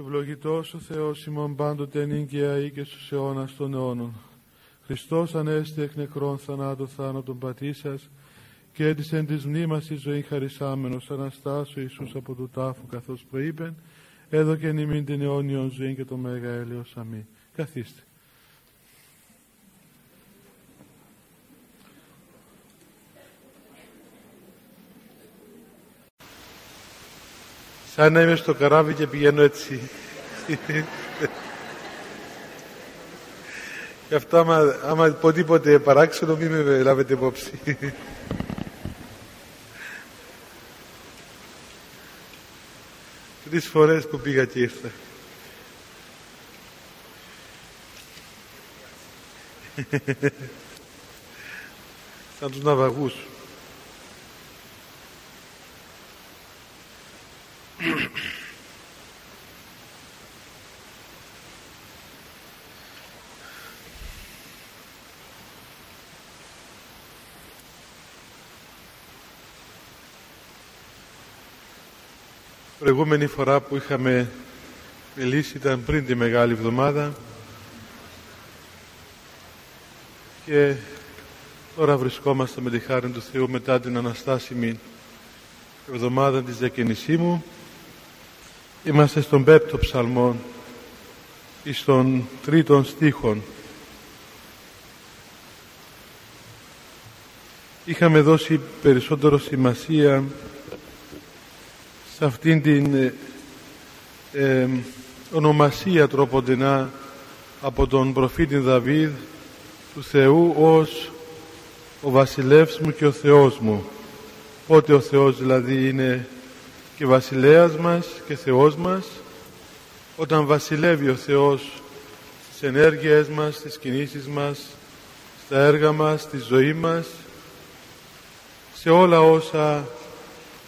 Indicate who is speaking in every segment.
Speaker 1: Ευλογητός ο Θεός ημών πάντοτε νύγκαια ή και στους αιώνας των αιώνων. Χριστός ανέστη εκ νεκρών θανάτω θάνατον πατήσας και έντυσεν της μνήμας η ζωή χαρισάμενος Αναστάσου Ιησούς από του τάφου καθώς προείπεν έδωκεν ημίν την αιώνιον ζωή και το μέγα έλεος. Αμήν. Καθίστε. Σαν να είμαι στο καράβι και πηγαίνω έτσι. Γι' αυτό άμα, άμα πω τίποτε παράξενο μην με λάβετε υπόψη. Τρεις φορές που πήγα και ήρθα. Σαν τους ναυαγούς. Προηγούμενη φορά που είχαμε μιλήσει ήταν πριν τη Μεγάλη Εβδομάδα και τώρα βρισκόμαστε με τη χάρη του Θεού μετά την Αναστάσιμη εβδομάδα της μου είμαστε στον πέπτο ψαλμό ή στον τρίτον στίχον. Είχαμε δώσει περισσότερο σημασία σε αυτήν την ε, ε, ονομασία τρόποντινά από τον προφήτη Δαβίδ του Θεού ως ο βασιλεύς μου και ο Θεός μου. Πότε ο Θεός δηλαδή είναι και βασιλέας μας και Θεός μας όταν βασιλεύει ο Θεός στις ενέργειές μας, στις κινήσεις μας στα έργα μας, στη ζωή μας σε όλα όσα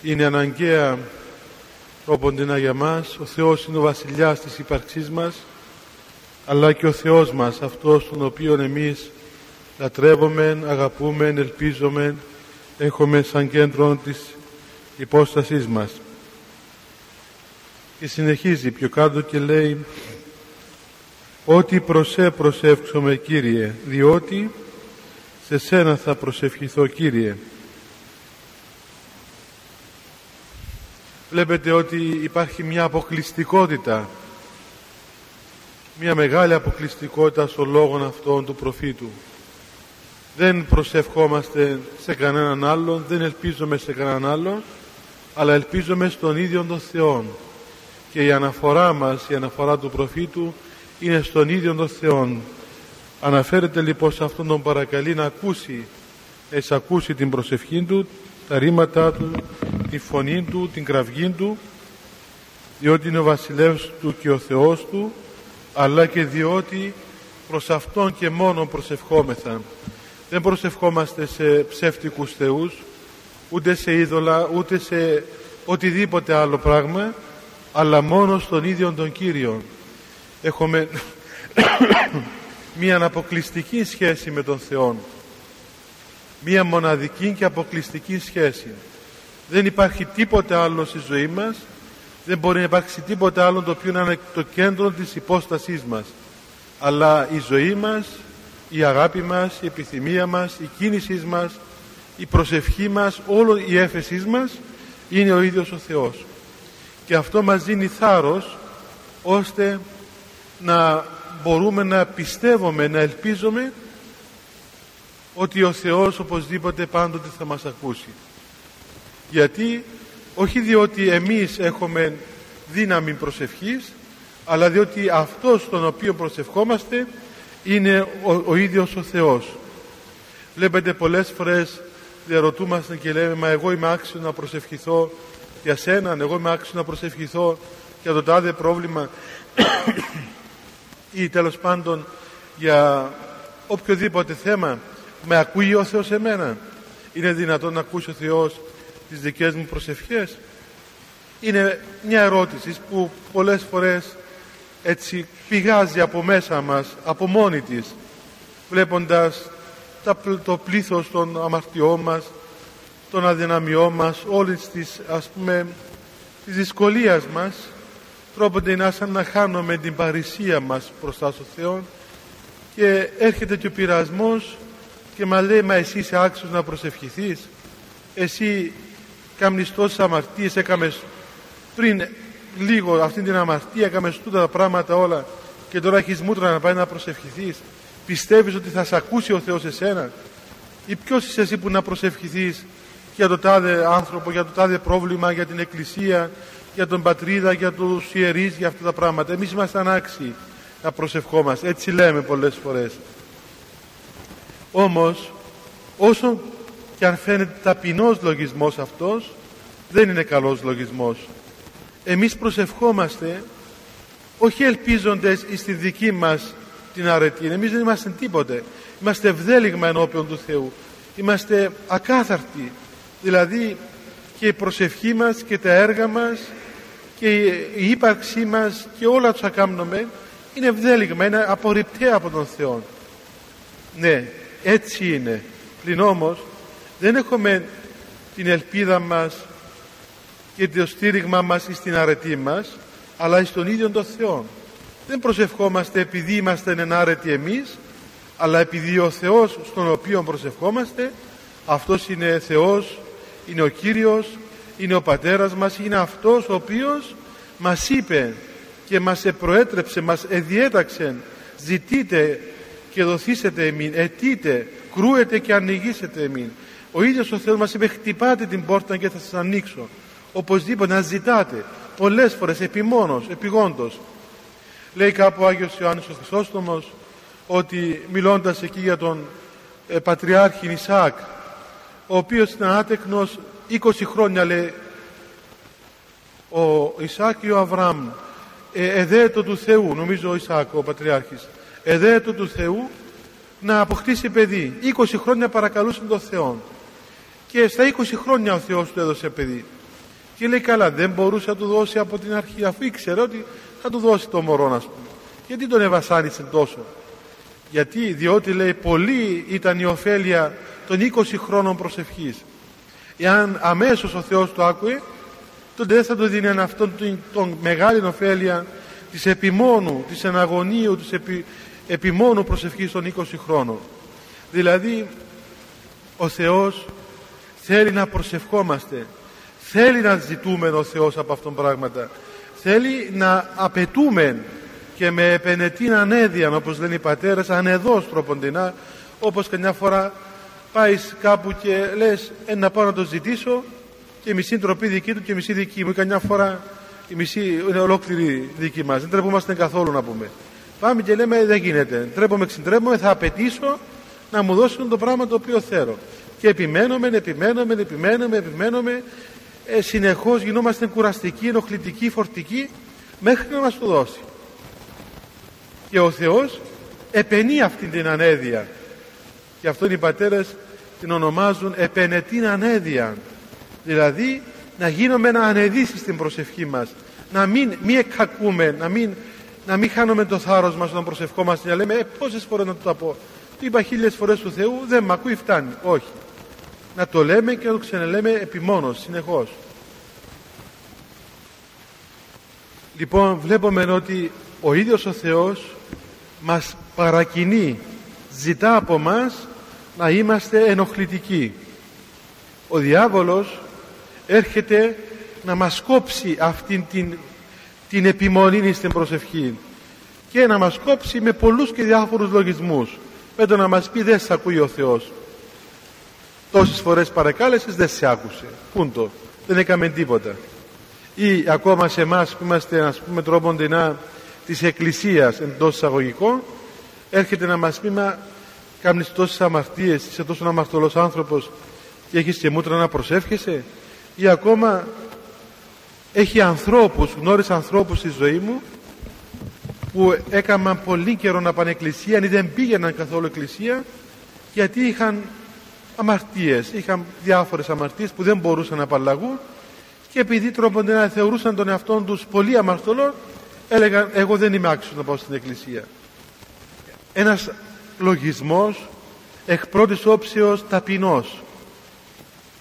Speaker 1: είναι αναγκαία Όποντινα για μας, ο Θεός είναι ο βασιλιάς της ύπαρξής μας, αλλά και ο Θεός μας, αυτός τον οποίο εμείς λατρεύουμε, αγαπούμε, ελπίζουμε, έχουμε σαν κέντρο της υπόστασής μας. Και συνεχίζει πιο κάτω και λέει «Ότι προσέ προσεύξομαι Κύριε, διότι σε σένα θα προσευχηθώ Κύριε». βλέπετε ότι υπάρχει μια αποκλειστικότητα μια μεγάλη αποκλειστικότητα στο λόγο αυτών του προφήτου δεν προσευχόμαστε σε κανέναν άλλον δεν ελπίζουμε σε κανέναν άλλον αλλά ελπίζουμε στον ίδιο τον Θεό και η αναφορά μας η αναφορά του προφήτου είναι στον ίδιο τον Θεό αναφέρεται λοιπόν σε αυτόν τον παρακαλεί να ακούσει να εισακούσει την προσευχή του τα ρήματά του, τη φωνή του, την κραυγή του, διότι είναι ο βασιλεύς του και ο Θεός του, αλλά και διότι προς Αυτόν και μόνο προσευχόμεθα. Δεν προσευχόμαστε σε ψεύτικους θεούς, ούτε σε είδωλα, ούτε σε οτιδήποτε άλλο πράγμα, αλλά μόνο στον ίδιο τον Κύριο. Έχουμε μία αποκλειστική σχέση με τον Θεό μία μοναδική και αποκλειστική σχέση. Δεν υπάρχει τίποτε άλλο στη ζωή μας, δεν μπορεί να υπάρξει τίποτε άλλο το οποίο να είναι το κέντρο της υπόστασής μας. Αλλά η ζωή μας, η αγάπη μας, η επιθυμία μας, η κίνησής μας, η προσευχή μας, όλο η έφεσής μας είναι ο ίδιος ο Θεός. Και αυτό μας δίνει θάρρος ώστε να μπορούμε να πιστεύουμε, να ελπίζουμε ότι ο Θεός οπωσδήποτε πάντοτε θα μας ακούσει. Γιατί όχι διότι εμείς έχουμε δύναμη προσευχής αλλά διότι αυτός τον οποίο προσευχόμαστε είναι ο, ο ίδιος ο Θεός. Βλέπετε πολλές φορές διαρωτούμαστε και λέμε μα εγώ είμαι άξιο να προσευχηθώ για σένα, εγώ είμαι άξιος να προσευχηθώ για το τάδε πρόβλημα ή τέλος πάντων για οποιοδήποτε θέμα με ακούει ο Θεός εμένα. Είναι δυνατόν να ακούσει ο Θεός τις δικές μου προσευχές; Είναι μια ερώτηση που πολλές φορές έτσι πηγάζει από μέσα μας, από μόνη της, βλέποντας το πλήθος των αμαρτιών μας, των αδυναμιών μας, όλης της ας πούμε της δυσκολίας μας τρόπονται να σαν να χάνουμε την παρησία μας μπροστά στο Θεό και έρχεται και ο πειρασμός και μας λέει μα εσύ είσαι άξιος να προσευχηθείς. Εσύ κάμνεις τόσες αμαρτίες έκαμες πριν λίγο αυτή την αμαρτία έκαμες τούτα τα πράγματα όλα και τώρα έχεις μούτρα να πάει να προσευχηθείς. Πιστεύεις ότι θα σε ακούσει ο Θεός εσένα; Ή ποιος είσαι εσύ που να προσευχηθείς για το τάδε άνθρωπο, για το τάδε πρόβλημα, για την εκκλησία, για τον πατρίδα, για τους ιερείς, για αυτά τα πράγματα. Εμείς είμαστε ανάξιοι να προσευχόμαστε. Έτσι λέμε πολλές φορές. Όμως, όσο και αν φαίνεται ταπεινός λογισμός αυτός, δεν είναι καλός λογισμός. Εμείς προσευχόμαστε όχι ελπίζοντες στη δική μας την αρετή. Εμείς δεν είμαστε τίποτε. Είμαστε ευδέλιγμα ενώπιον του Θεού. Είμαστε ακάθαρτοι. Δηλαδή και η προσευχή μας και τα έργα μας και η ύπαρξή μας και όλα όσα κάνουμε είναι ευδέλιγμα, είναι απορριπταία από τον Θεό. Ναι, έτσι είναι. Πλην όμως δεν έχουμε την ελπίδα μας και το στήριγμα μας στην αρετή μας αλλά στον ίδιο τον Θεό. Δεν προσευχόμαστε επειδή είμαστε ενάρετοι εμείς αλλά επειδή ο Θεός στον οποίο προσευχόμαστε αυτός είναι Θεός, είναι ο Κύριος, είναι ο Πατέρας μας, είναι αυτός ο οποίος μας είπε και μας προέτρεψε, μας εδιέταξε ζητείτε και δοθήσετε εμείς, ετείτε, κρούετε και ανοιγήσετε εμείς. Ο ίδιος ο Θεός μας είπε χτυπάτε την πόρτα και θα σας ανοίξω. Οπωσδήποτε να ζητάτε πολλές φορές επιμόνως, επιγόντως. Λέει κάπου ο Άγιος Ιωάννης ο Χρυσόστομος ότι μιλώντας εκεί για τον ε, Πατριάρχη Ισάκ ο οποίος ήταν άτεκνος 20 χρόνια λέει ο Ισάκ και ο Αβραάμ. Ε, εδέτο του Θεού νομίζω ο Ισάκ ο Πατριάρχης. Εδέτο του Θεού να αποκτήσει παιδί. 20 χρόνια παρακαλούσε τον Θεό και στα 20 χρόνια ο Θεός του έδωσε παιδί. Και λέει καλά δεν μπορούσε να του δώσει από την αρχή αφού ήξερε ότι θα του δώσει το μωρό να πούμε γιατί τον ευασάνισε τόσο; Γιατί διότι λέει πολύ ήταν η ωφέλεια των 20 χρόνων προσευχής. Εάν αμέσως ο Θεός το άκουε τότε δεν θα του δίνει αυτόν τον, τον μεγάλη ωφέλεια της επιμόνου, της εναγωνίου, της επι, επιμόνου προσευχής των 20 χρόνων. Δηλαδή ο Θεός θέλει να προσευχόμαστε, θέλει να ζητούμε ο Θεός από αυτόν πράγματα, θέλει να απαιτούμε και με επενετήν ανέδεια, όπως λένε οι πατέρες, ανεδός τροποντινά, όπως καμιά φορά πάεις κάπου και λες ε, να πάω να το ζητήσω και μισή τροπή δική του και μισή δική μου. Καμιά φορά η μισή είναι ολόκληρη δική μας. Δεν τρεπόμαστε καθόλου να πούμε. Πάμε και λέμε δεν γίνεται. Τρέπομαι, ξεντρέπομαι, θα απαιτήσω να μου δώσουν το πράγμα το οποίο θέλω. Και επιμένουμε, επιμένουμε, επιμένουμε, επιμένουμε. Ε, συνεχώς γινόμαστε κουραστικοί, ενοχλητικοί, φορτικοί μέχρι να μας το δώσει. Και ο Θεός επενεί αυτή την ανέδεια και αυτό οι πατέρες την ονομάζουν επενετήν ανέδεια δηλαδή να γίνουμε ένα ανεδίσει στην προσευχή μας. Να μην μη εκκακούμε να μην, να μην χάνουμε το θάρρος μας όταν προσευχόμαστε. Να λέμε ε, πόσες φορές να το πω. Το είπα χίλιες φορές του Θεού δεν με ακούει φτάνει όχι. Να το λέμε και να το ξαναλέμε επιμόνως συνεχώς. Λοιπόν βλέπουμε ότι ο ίδιος ο Θεός μας παρακινεί ζητά από μας να είμαστε ενοχλητικοί. Ο διάβολος έρχεται να μας κόψει αυτήν την, την επιμονή στην προσευχή και να μας κόψει με πολλούς και διάφορους λογισμούς. Με το να μας πει δεν σε ακούει ο Θεός τόσες φορές παρακάλεσες δεν σε άκουσε πούντο. Δεν έκαμε τίποτα. Ή ακόμα σε εμάς που είμαστε ας πούμε τρόποντινά της Εκκλησίας εντός εισαγωγικών έρχεται να μας πει μα κάνεις τόσες αμαρτίες είσαι τόσο αμαρτωλός άνθρωπος και έχεις και μούτρα να προσεύχεσαι; Ή ακόμα έχει ανθρώπους, γνώρισα ανθρώπους στη ζωή μου που έκαναν πολύ καιρό να πάνε εκκλησία ή δεν πήγαιναν καθόλου εκκλησία γιατί είχαν αμαρτίες, είχαν διάφορες αμαρτίες που δεν μπορούσαν να απαλλαγούν και επειδή τρόπον να θεωρούσαν τον εαυτό τους πολύ αμαρτωλό έλεγαν εγώ δεν είμαι άξιος να πάω στην εκκλησία ένας λογισμός εκ πρώτης όψεως ταπεινός.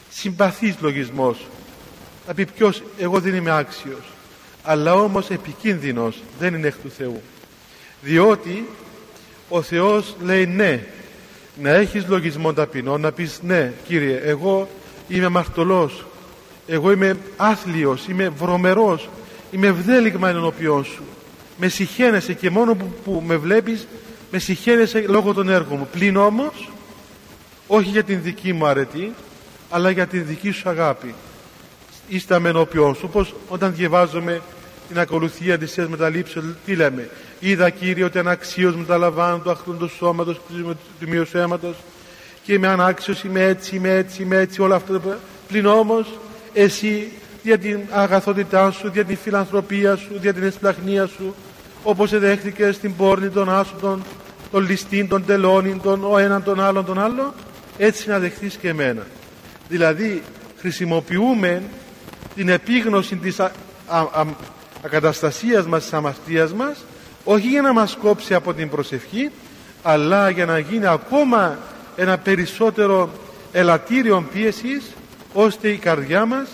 Speaker 1: Συμπαθής λογισμός. Θα πει ποιος εγώ δεν είμαι άξιος. Αλλά όμως επικίνδυνος δεν είναι εκ του Θεού. Διότι ο Θεός λέει ναι. Να έχεις λογισμό ταπεινό να πεις ναι Κύριε εγώ είμαι αμαρτωλός. Εγώ είμαι άθλιος είμαι βρωμερός. Είμαι ευδέλιγμα ενώπιόν σου. Με συχαίνεσαι και μόνο που, που με βλέπεις με συχαίνεσαι λόγω των έργων μου. Πλην όμως όχι για την δική μου αρετή αλλά για την δική σου αγάπη. Είστε αμενοποιών σου όπως όταν διαβάζουμε την ακολουθία της Θείας μεταλήψεως τι λέμε; Είδα Κύριε ότι αναξίως μεταλαμβάνω το αχτούν του σώματος του τιμίου αίματος και είμαι ανάξιος, είμαι έτσι, είμαι έτσι, είμαι έτσι όλα αυτά πλην όμως εσύ για την αγαθότητά σου, για την φιλανθρωπία σου, για την εσπλαχνία σου όπως εδέχτηκε στην πόρνη των άσου των ληστήν, των τελώνιν, των ο έναν τον άλλον τον άλλο έτσι να δεχθείς και εμένα. Δηλαδή χρησιμοποιούμε την επίγνωση της α, α, ακαταστασίας μας της αμαρτίας μας όχι για να μας κόψει από την προσευχή αλλά για να γίνει ακόμα ένα περισσότερο ελαττήριο πίεσης ώστε η καρδιά μας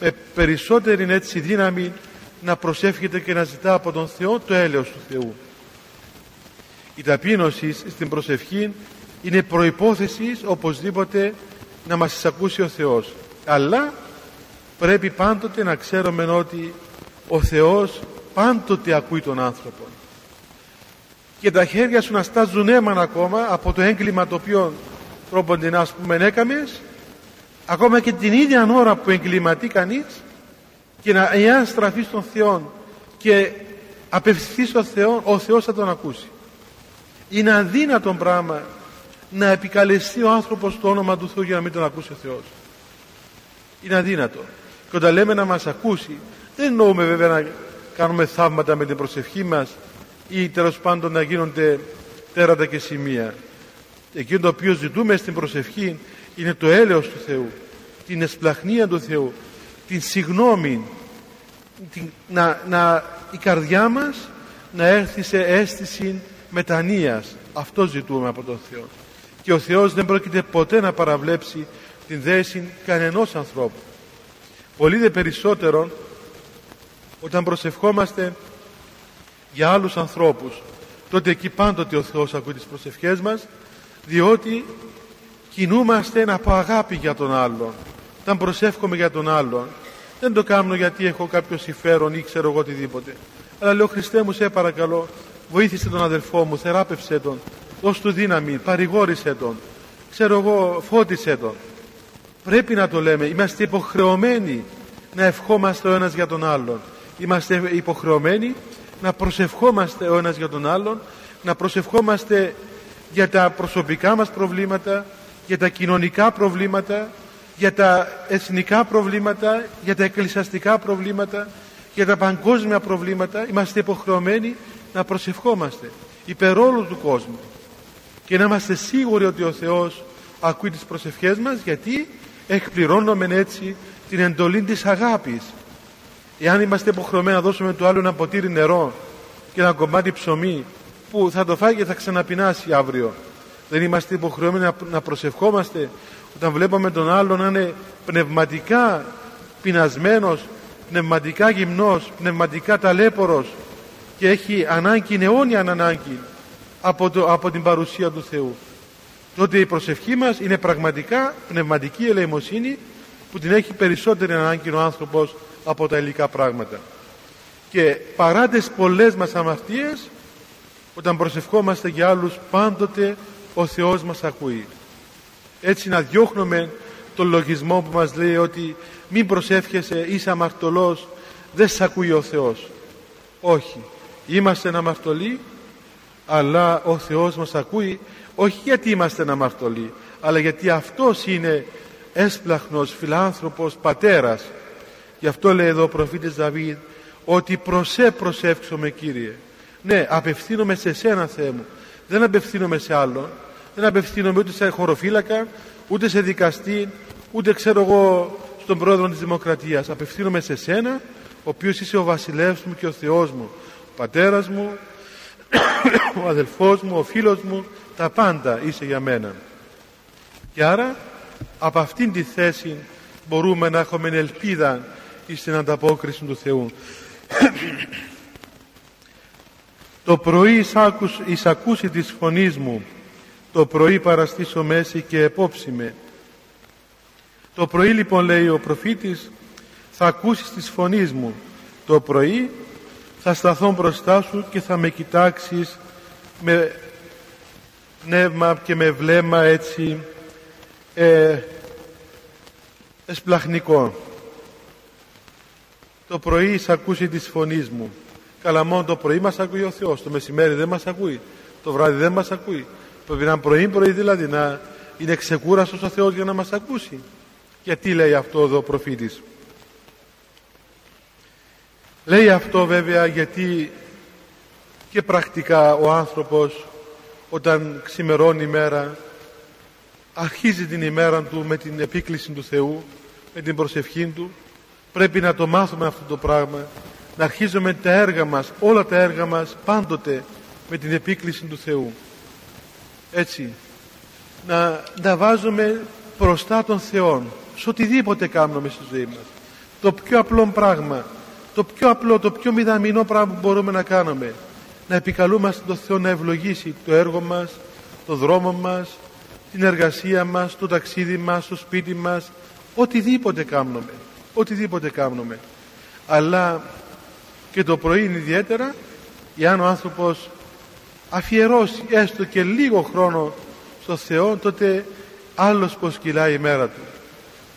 Speaker 1: με περισσότερη έτσι δύναμη να προσεύχεται και να ζητά από τον Θεό το έλεος του Θεού. Η ταπείνωση στην προσευχή είναι προϋπόθεσης οπωσδήποτε να μας εισακούσει ο Θεός. Αλλά πρέπει πάντοτε να ξέρουμε ότι ο Θεός πάντοτε ακούει τον άνθρωπο. Και τα χέρια σου να στάζουν έμανα ακόμα από το έγκλημα το οποίο τρόπον την ας πούμε έκαμες ακόμα και την ίδια ώρα που εγκληματεί κανείς και να εάν στραφείς στον Θεό και απευθυνθείς στον Θεό ο Θεός θα τον ακούσει. Είναι αδύνατο πράγμα να επικαλεστεί ο άνθρωπος το όνομα του Θεού για να μην τον ακούσει ο Θεός. Είναι αδύνατο. Και όταν λέμε να μας ακούσει δεν εννοούμε βέβαια να κάνουμε θαύματα με την προσευχή μας ή τέλος πάντων να γίνονται τέρατα και σημεία. Εκείνο το οποίο ζητούμε στην προσευχή είναι το έλεος του Θεού την εσπλαχνία του Θεού την συγνώμη την, να, να, η καρδιά μας να έρθει σε αίσθηση μετανοίας. Αυτό ζητούμε από τον Θεό. Και ο Θεός δεν πρόκειται ποτέ να παραβλέψει την δέση κανενός ανθρώπου. Πολύ δε περισσότερο όταν προσευχόμαστε για άλλους ανθρώπους τότε εκεί πάντοτε ο Θεός ακούει τις προσευχές μας διότι κινούμαστε από αγάπη για τον άλλον. Όταν προσεύχομαι για τον άλλον δεν το κάνω γιατί έχω κάποιο συμφέρον ή ξέρω εγώ οτιδήποτε. Αλλά λέω Χριστέ μου σε παρακαλώ βοήθησε τον αδελφό μου, θεράπευσέ τον δώσ' του δύναμη, παρηγόρησε τον ξέρω εγώ φώτισε τον πρέπει να το λέμε είμαστε υποχρεωμένοι να ευχόμαστε ο ένας για τον άλλον. Είμαστε υποχρεωμένοι να προσευχόμαστε ο ένας για τον άλλον να προσευχόμαστε για τα προσωπικά μας προβλήματα για τα κοινωνικά προβλήματα για τα εθνικά προβλήματα για τα εκκλησιαστικά προβλήματα για τα παγκόσμια προβλήματα είμαστε υποχρεωμένοι να προσευχόμαστε υπερ όλου του κόσμου και να είμαστε σίγουροι ότι ο Θεός ακούει τις προσευχές μας γιατί εκπληρώνουμε έτσι την εντολή της αγάπης. Εάν είμαστε υποχρεωμένοι να δώσουμε του άλλου ένα ποτήρι νερό και ένα κομμάτι ψωμί που θα το φάει και θα ξαναπεινάσει αύριο δεν είμαστε υποχρεωμένοι να προσευχόμαστε όταν βλέπουμε τον άλλο να είναι πνευματικά πεινασμένος πνευματικά γυμνός πνευματικά ταλέπορος και έχει ανάγκη, είναι αιώνια ανάγκη από, το, από την παρουσία του Θεού. Τότε η προσευχή μας είναι πραγματικά πνευματική ελεημοσύνη που την έχει περισσότερη ανάγκη ο άνθρωπος από τα υλικά πράγματα. Και παρά τις πολλές μας αμαρτίες όταν προσευχόμαστε για άλλους πάντοτε ο Θεός μας ακούει έτσι να διώχνουμε τον λογισμό που μας λέει ότι μην προσεύχεσαι είσαι αμαρτωλός δεν σε ακούει ο Θεός όχι. Είμαστε αμαρτωλοί αλλά ο Θεός μας ακούει όχι γιατί είμαστε αμαρτωλοί αλλά γιατί Αυτός είναι έσπλαχνος, φιλάνθρωπος, πατέρας. Γι' αυτό λέει εδώ ο προφήτης Δαβίδ ότι προσέ προσεύξομαι Κύριε ναι απευθύνομαι σε σένα Θεέ μου. Δεν απευθύνομαι σε άλλον δεν απευθύνομαι ούτε σε χωροφύλακα ούτε σε δικαστή ούτε ξέρω εγώ στον πρόεδρο της Δημοκρατίας. Απευθύνομαι σε σένα ο οποίος είσαι ο βασιλεύς μου και ο Θεός μου. Ο πατέρας μου ο αδελφός μου, ο φίλος μου τα πάντα είσαι για μένα. Και άρα από αυτήν τη θέση μπορούμε να έχουμε ελπίδα στην ανταπόκριση του Θεού. Το πρωί εισακούσει της φωνής μου το πρωί παραστήσω μέση και επόψη με. Το πρωί λοιπόν λέει ο προφήτης θα ακούσεις της φωνής μου. Το πρωί θα σταθώ μπροστά σου και θα με κοιτάξεις με πνεύμα και με βλέμμα έτσι ε, εσπλαχνικό. Το πρωί θα ακούσει της φωνής μου. Καλά μόνο το πρωί μας ακούει ο Θεός. Το μεσημέρι δεν μας ακούει. Το βράδυ δεν μας ακούει πρέπει να πρωί πρωί δηλαδή να είναι ξεκούραστος ο Θεός για να μας ακούσει. Γιατί λέει αυτό εδώ ο προφήτης; Λέει αυτό βέβαια γιατί και πρακτικά ο άνθρωπος όταν ξημερώνει η μέρα αρχίζει την ημέρα του με την επίκληση του Θεού με την προσευχή του. Πρέπει να το μάθουμε αυτό το πράγμα να αρχίζουμε τα έργα μας όλα τα έργα μας πάντοτε με την επίκληση του Θεού έτσι να, να βάζουμε μπροστά τον Θεό σε οτιδήποτε κάνουμε στη ζωή μας. Το πιο απλό πράγμα το πιο απλό, το πιο μηδαμινό πράγμα που μπορούμε να κάνουμε. Να επικαλούμαστε τον Θεό να ευλογήσει το έργο μας το δρόμο μας την εργασία μας, το ταξίδι μας, το σπίτι μας. Οτιδήποτε κάνουμε οτιδήποτε κάνουμε. Αλλά και το πρωί είναι ιδιαίτερα εάν ο άνθρωπος αφιερώσει έστω και λίγο χρόνο στο Θεό τότε άλλος πως κυλάει η μέρα του.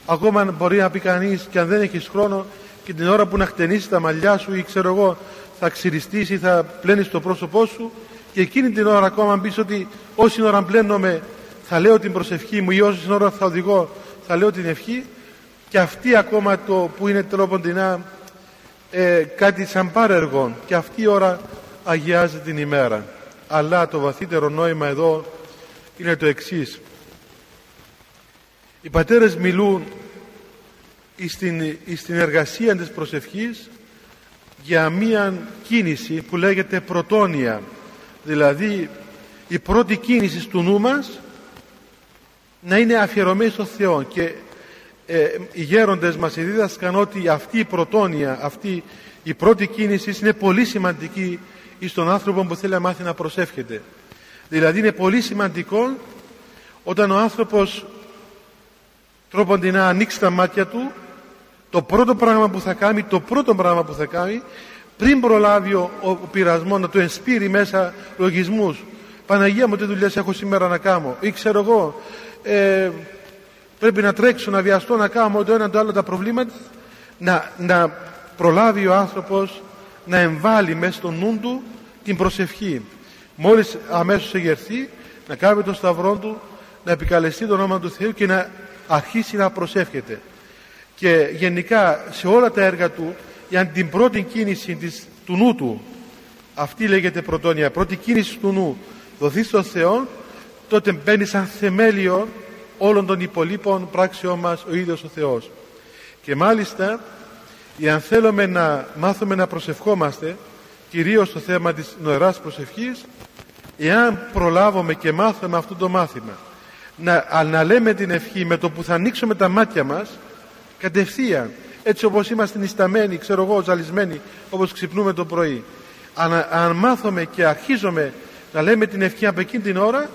Speaker 1: Ακόμα μπορεί να πει κανείς και αν δεν έχεις χρόνο και την ώρα που να χτενίσεις τα μαλλιά σου ή ξέρω εγώ θα ξυριστείς ή θα πλένεις το πρόσωπό σου και εκείνη την ώρα ακόμα αν πεις ότι όση ώρα πλένομαι θα λέω την προσευχή μου ή όση ώρα θα οδηγώ θα λέω την ευχή και αυτή ακόμα το που είναι τρόποντινά ε, κάτι σαν πάρεργο και αυτή η ώρα αγιάζει την ημέρα αλλά το βαθύτερο νόημα εδώ είναι το εξής. Οι πατέρες μιλούν στην, στην εργασία της προσευχής για μία κίνηση που λέγεται πρωτόνια δηλαδή η πρώτη κίνηση του νου μας να είναι αφιερωμένη στο Θεό. Και ε, οι γέροντες μας δίδασκαν ότι αυτή η πρωτόνια αυτή η πρώτη κίνηση είναι πολύ σημαντική στον άνθρωπο που θέλει να μάθει να προσεύχεται. Δηλαδή είναι πολύ σημαντικό όταν ο άνθρωπος τρόπον να ανοίξει τα μάτια του το πρώτο πράγμα που θα κάνει το πρώτο πράγμα που θα κάνει πριν προλάβει ο, ο πειρασμό να του ενспείρει μέσα λογισμούς. Παναγία μου τι δουλειές έχω σήμερα να κάνω ή ξέρω εγώ ε, πρέπει να τρέξω να βιαστώ να κάνω το ένα το άλλο τα προβλήματα να, να προλάβει ο άνθρωπος να εμβάλει μέσα στο νου του την προσευχή. Μόλις αμέσως εγερθεί να κάνει τον σταυρό του να επικαλεστεί το όνομα του Θεού και να αρχίσει να προσεύχεται. Και γενικά σε όλα τα έργα του για την πρώτη κίνηση της, του νου του αυτή λέγεται πρωτόνια πρώτη κίνηση του νου δοθεί στον Θεό τότε μπαίνει σαν θεμέλιο όλων των υπολείπων πράξεών μας ο ίδιος ο Θεός. Και μάλιστα αν θέλουμε να μάθουμε να προσευχόμαστε κυρίως στο θέμα της νοεράς προσευχής εάν προλάβουμε και μάθουμε αυτό το μάθημα να, να λέμε την ευχή με το που θα ανοίξουμε τα μάτια μας κατευθείαν έτσι όπως είμαστε νησταμένοι ξέρω εγώ ζαλισμένοι όπως ξυπνούμε το πρωί αν, αν μάθουμε και αρχίζουμε να λέμε την ευχή από εκείνη την ώρα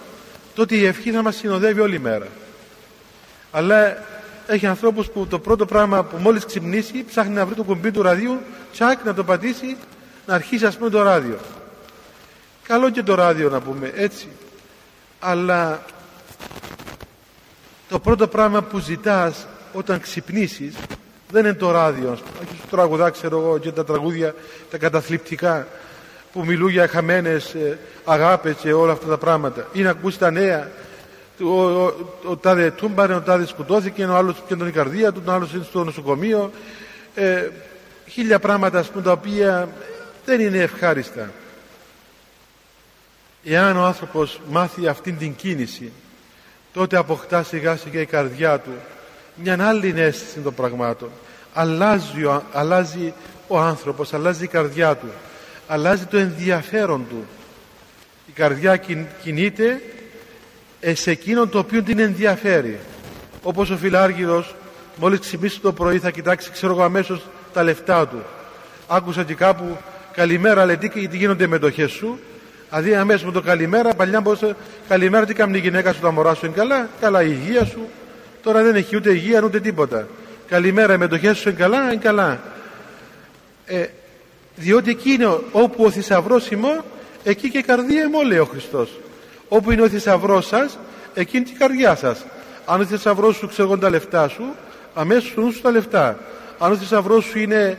Speaker 1: τότε η ευχή θα μας συνοδεύει όλη μέρα. Αλλά έχει ανθρώπους που το πρώτο πράγμα που μόλις ξυπνήσει ψάχνει να βρει το κουμπί του ραδίου τσακ να το πατήσει να αρχίσει ας πούμε το ράδιο. Καλό και το ράδιο να πούμε έτσι. Αλλά το πρώτο πράγμα που ζητάς όταν ξυπνήσεις δεν είναι το ράδιο όχι το τραγουδά ξέρω εγώ και τα τραγούδια τα καταθλιπτικά που μιλούν για χαμένες ε, αγάπες και όλα αυτά τα πράγματα. Ή να ακούσει τα νέα ο, ο, ο, ο τάδε τούμπαρε, ο τάδε σκοτώθηκε, ο άλλος πιέντον η καρδία του, ο άλλος είναι στο νοσοκομείο. Ε, χίλια πράγματα ας πούμε, τα οποία δεν είναι ευχάριστα. Εάν ο άνθρωπος μάθει αυτήν την κίνηση, τότε αποκτά σιγά σιγά η καρδιά του μια άλλη αίσθηση των πραγμάτων. Αλλάζει ο, αλλάζει ο άνθρωπος, αλλάζει η καρδιά του, αλλάζει το ενδιαφέρον του. Η καρδιά κινείται σε εκείνον το οποίο την ενδιαφέρει. Όπως ο φιλάργυρος μόλις ξυπνήσει το πρωί θα κοιτάξει ξέρω εγώ αμέσως τα λεφτά του. άκουσα και κάπου καλημέρα λέει τι, τι γίνονται οι μετοχές σου αντί αμέσως με το καλημέρα παλιά μπορούσε καλημέρα τι κάνει η γυναίκα σου τα μωρά σου είναι καλά καλά η υγεία σου τώρα δεν έχει ούτε υγεία ούτε τίποτα. Καλημέρα οι μετοχές σου είναι καλά είναι καλά ε, διότι εκεί είναι όπου ο θησαυρός ημών εκεί και η καρδία ημών λέει ο Χριστός όπου είναι ο θησαυρός σας εκεί είναι και η καρδιά σας. Αν ο θησαυρός σου ξέρω τα λεφτά σου αμέσως σου τα λεφτά. Αν ο θησαυρός σου είναι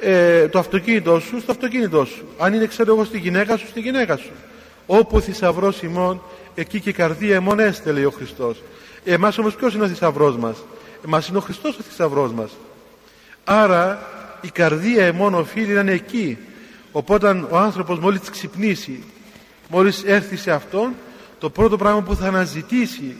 Speaker 1: ε, το αυτοκίνητό σου στο αυτοκίνητό σου. Αν είναι ξέρω εγώ στη γυναίκα σου στη γυναίκα σου. Όπου ο θησαυρός ημών εκεί και η καρδία ημών έστε λέει ο Χριστός. Εμάς όμως ποιος είναι ο θησαυρός μας; Εμάς είναι ο Χριστός ο θησαυρός μας. Άρα η καρδία εμών οφείλει να είναι εκεί. Οπότε ο άνθρωπος μόλις ξυπνήσει μόλις έρθει σε αυτόν το πρώτο πράγμα που θα αναζητήσει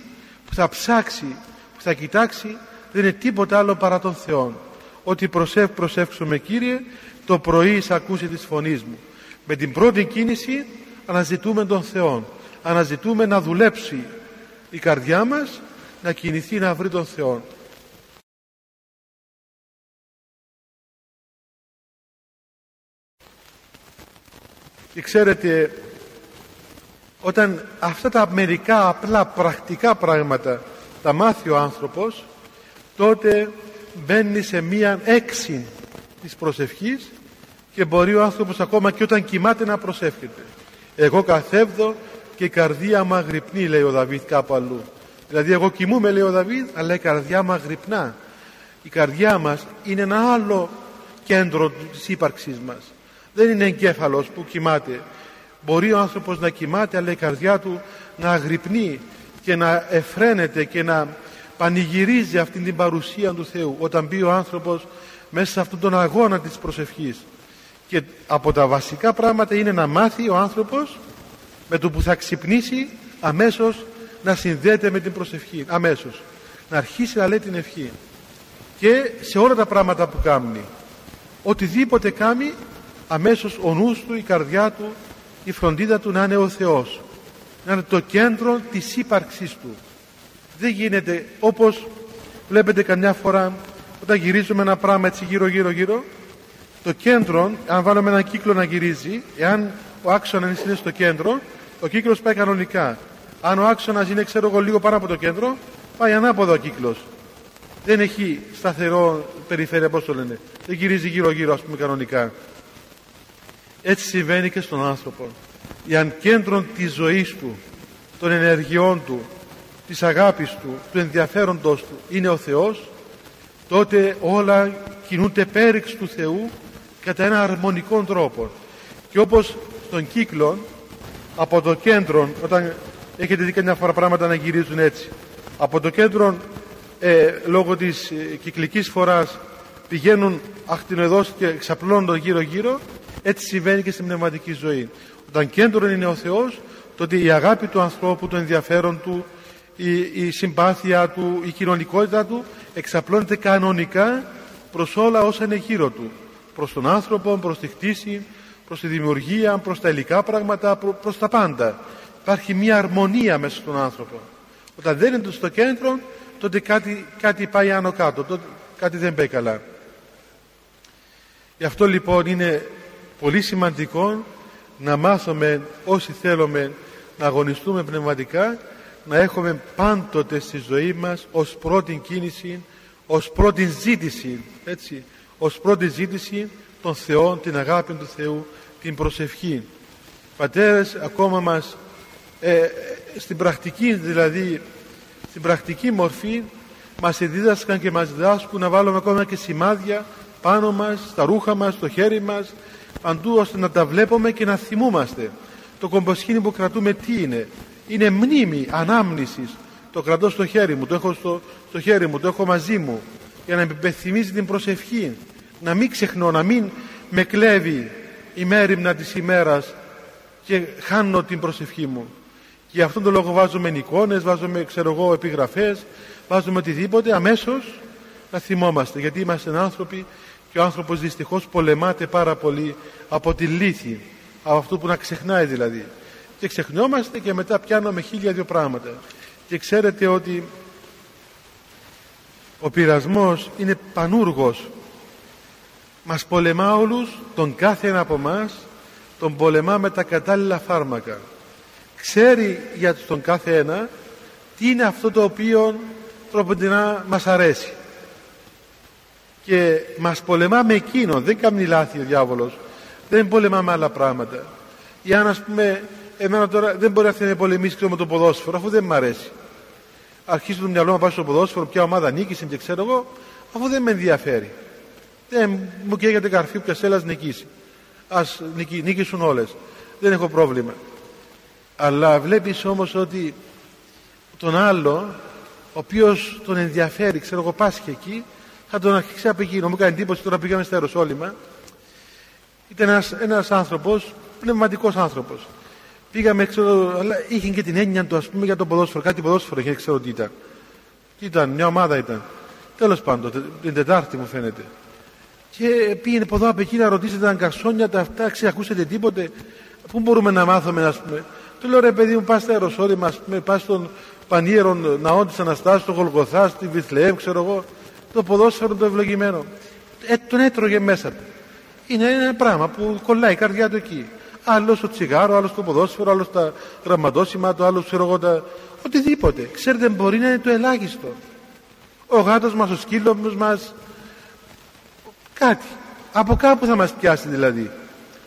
Speaker 1: που θα ψάξει που θα κοιτάξει δεν είναι τίποτα άλλο παρά τον Θεό ότι προσεύ, προσεύξουμε Κύριε το πρωί θα ακούσει της φωνής μου. Με την πρώτη κίνηση αναζητούμε τον Θεό αναζητούμε να δουλέψει η καρδιά μας να κινηθεί να βρει τον Θεό και ξέρετε όταν αυτά τα μερικά απλά πρακτικά πράγματα τα μάθει ο άνθρωπος τότε μπαίνει σε μία έξι της προσευχής και μπορεί ο άνθρωπος ακόμα και όταν κοιμάται να προσεύχεται. Εγώ καθεύδω και η καρδία μου αγρυπνεί λέει ο Δαβίδ κάπου αλλού. Δηλαδή εγώ κοιμούμαι λέει ο Δαβίδ αλλά η καρδιά μου αγρυπνά. Η καρδιά μας είναι ένα άλλο κέντρο της ύπαρξής μας. Δεν είναι εγκέφαλος που κοιμάται μπορεί ο άνθρωπος να κοιμάται αλλά η καρδιά του να αγρυπνεί και να εφραίνεται και να πανηγυρίζει αυτήν την παρουσία του Θεού. Όταν μπει ο άνθρωπος μέσα σε αυτόν τον αγώνα της προσευχής. Και από τα βασικά πράγματα είναι να μάθει ο άνθρωπος με το που θα ξυπνήσει αμέσως να συνδέεται με την προσευχή. Αμέσως. Να αρχίσει να λέει την ευχή. Και σε όλα τα πράγματα που κάνει οτιδήποτε κάνει αμέσως ο νους του, η καρδιά του η φροντίδα του να είναι ο Θεός να είναι το κέντρο της ύπαρξής του. Δεν γίνεται όπως βλέπετε καμιά φορά όταν γυρίζουμε ένα πράγμα έτσι γύρω γύρω γύρω το κέντρο αν βάλουμε ένα κύκλο να γυρίζει εάν ο άξονας είναι στο κέντρο ο κύκλος πάει κανονικά. Αν ο άξονας είναι ξέρω εγώ λίγο πάνω από το κέντρο πάει ανάποδο ο κύκλος. Δεν έχει σταθερό περιφέρεια πώς το λένε. Δεν γυρίζει γύρω γύρω ας πούμε κανονικά έτσι συμβαίνει και στον άνθρωπο. Αν κέντρο της ζωής του των ενεργειών του της αγάπης του, του ενδιαφέροντος του είναι ο Θεός τότε όλα κινούνται πέριξ του Θεού κατά ένα αρμονικό τρόπο. Και όπως στον κύκλο από το κέντρο όταν έχετε δει καμιά φορά πράγματα να γυρίζουν έτσι από το κέντρο ε, λόγω της ε, κυκλικής φοράς πηγαίνουν ακτινοεδώς και ξαπλώνονται γύρω γύρω έτσι συμβαίνει και στην πνευματική ζωή. Όταν κέντρο είναι ο Θεός τότε η αγάπη του ανθρώπου, το ενδιαφέρον του η, η συμπάθεια του, η κοινωνικότητα του εξαπλώνεται κανονικά προς όλα όσα είναι γύρω του. Προς τον άνθρωπο, προς τη χτίση προς τη δημιουργία, προς τα υλικά πράγματα προς τα πάντα. Υπάρχει μια αρμονία μέσα στον άνθρωπο. Όταν δεν είναι στο κέντρο τότε κάτι, κάτι πάει άνω κάτω τότε κάτι δεν πάει καλά. Γι' αυτό λοιπόν είναι πολύ σημαντικό να μάθουμε όσοι θέλουμε να αγωνιστούμε πνευματικά να έχουμε πάντοτε στη ζωή μας ως πρώτη κίνηση ως πρώτη ζήτηση έτσι, ως πρώτη ζήτηση των Θεών, την αγάπη του Θεού την προσευχή. Πατέρες ακόμα μας ε, στην πρακτική δηλαδή στην πρακτική μορφή μας δίδασκαν και μας διδάσκουν να βάλουμε ακόμα και σημάδια πάνω μας, στα ρούχα μας, στο χέρι μας παντού ώστε να τα βλέπουμε και να θυμούμαστε. Το κομποσχήνι που κρατούμε τι είναι; Είναι μνήμη ανάμνησης. Το κρατώ στο χέρι μου, το έχω στο, στο χέρι μου, το έχω μαζί μου. Για να με υπενθυμίζει την προσευχή. Να μην ξεχνώ, να μην με κλέβει η μέρημνα της ημέρας και χάνω την προσευχή μου. Και γι' αυτόν τον λόγο βάζουμε εικόνες, βάζουμε ξέρω εγώ επιγραφές βάζουμε οτιδήποτε αμέσως να θυμόμαστε γιατί είμαστε άνθρωποι και ο άνθρωπος δυστυχώς πολεμάται πάρα πολύ από τη λύθη από αυτό που να ξεχνάει δηλαδή. Και ξεχνιόμαστε και μετά πιάνουμε χίλια δύο πράγματα. Και ξέρετε ότι ο πειρασμός είναι πανούργος. Μας πολεμά όλους τον κάθε ένα από εμά τον πολεμά με τα κατάλληλα φάρμακα. Ξέρει για τον κάθε ένα τι είναι αυτό το οποίο τροποντινά μας αρέσει και μας πολεμά με εκείνο δεν κάνει λάθη ο διάβολος. Δεν πολεμά με άλλα πράγματα. Ή αν ας πούμε εμένα τώρα δεν μπορεί αυτή να πολεμήσει με το ποδόσφαιρο αφού δεν μου αρέσει. Αρχίζει το μυαλό να πάει στο ποδόσφαιρο ποια ομάδα νίκησε και ξέρω εγώ αφού δεν με ενδιαφέρει. Δεν μου καίγεται καρφί ποια έλας νικήσει. Ας νικη, νίκησουν όλες. Δεν έχω πρόβλημα. Αλλά βλέπεις όμως ότι τον άλλο ο οποίος τον ενδιαφέρει ξέρω εγώ πάσχει εκεί θα τον αρχίσει από εκείνο μου κάνει εντύπωση τώρα πήγαμε στα Ιεροσόλυμα ήταν ένας, ένας άνθρωπος πνευματικός άνθρωπος. Πήγαμε ξέρω αλλά είχε και την έννοια του ας πούμε για το ποδόσφαιρο. Κάτι ποδόσφαιρο είχε ξέρω τι ήταν. Τι ήταν μια ομάδα ήταν. Τέλος πάντων την Τετάρτη μου φαίνεται. Και πήγαινε από εδώ από εκεί να ρωτήσετε τα καρσόνια τα αυτά ακούσετε τίποτε; Πού μπορούμε να μάθουμε ας πούμε; Του λέω ρε παιδί μου πας στα Ιεροσόλυμα πας στον πανίερον ναό της Αναστάσης στο Γολγοθά στη Βιθλεέμ ξέρω εγώ το ποδόσφαιρο το ευλογημένο. Ε, τον έτρωγε μέσα του. Είναι ένα πράγμα που κολλάει η καρδιά του εκεί. Άλλος το τσιγάρο, άλλος το ποδόσφαιρο, άλλος τα γραμματόσημα το άλλος ξέρω εγώ τα... οτιδήποτε. Ξέρετε μπορεί να είναι το ελάχιστο. Ο γάτος μας, ο σκύλος μας. Κάτι. Από κάπου θα μας πιάσει δηλαδή.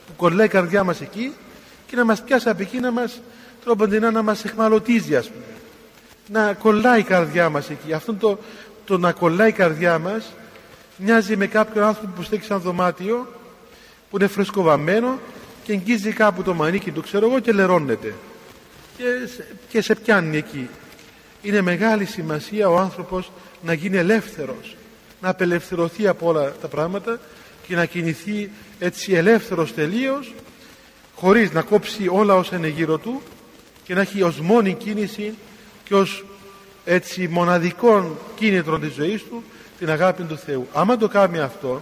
Speaker 1: Που κολλάει η καρδιά μας εκεί και να μας πιάσει από εκεί να μας τρόποντινά να μας εχμαλωτίζει ας πούμε. Να κολλάει η καρδιά μας εκεί. Αυτό το, το να κολλάει η καρδιά μας μοιάζει με κάποιον άνθρωπο που στέκει σαν δωμάτιο που είναι φρεσκοβαμμένο και εγγύζει κάπου το μανίκι του ξέρω εγώ και λερώνεται. Και, και σε πιάνει εκεί. Είναι μεγάλη σημασία ο άνθρωπος να γίνει ελεύθερος να απελευθερωθεί από όλα τα πράγματα και να κινηθεί έτσι ελεύθερος τελείως χωρίς να κόψει όλα όσα είναι γύρω του και να έχει ως μόνη κίνηση και ως έτσι μοναδικό κίνητρο της ζωής του την αγάπη του Θεού. Άμα το κάνει αυτό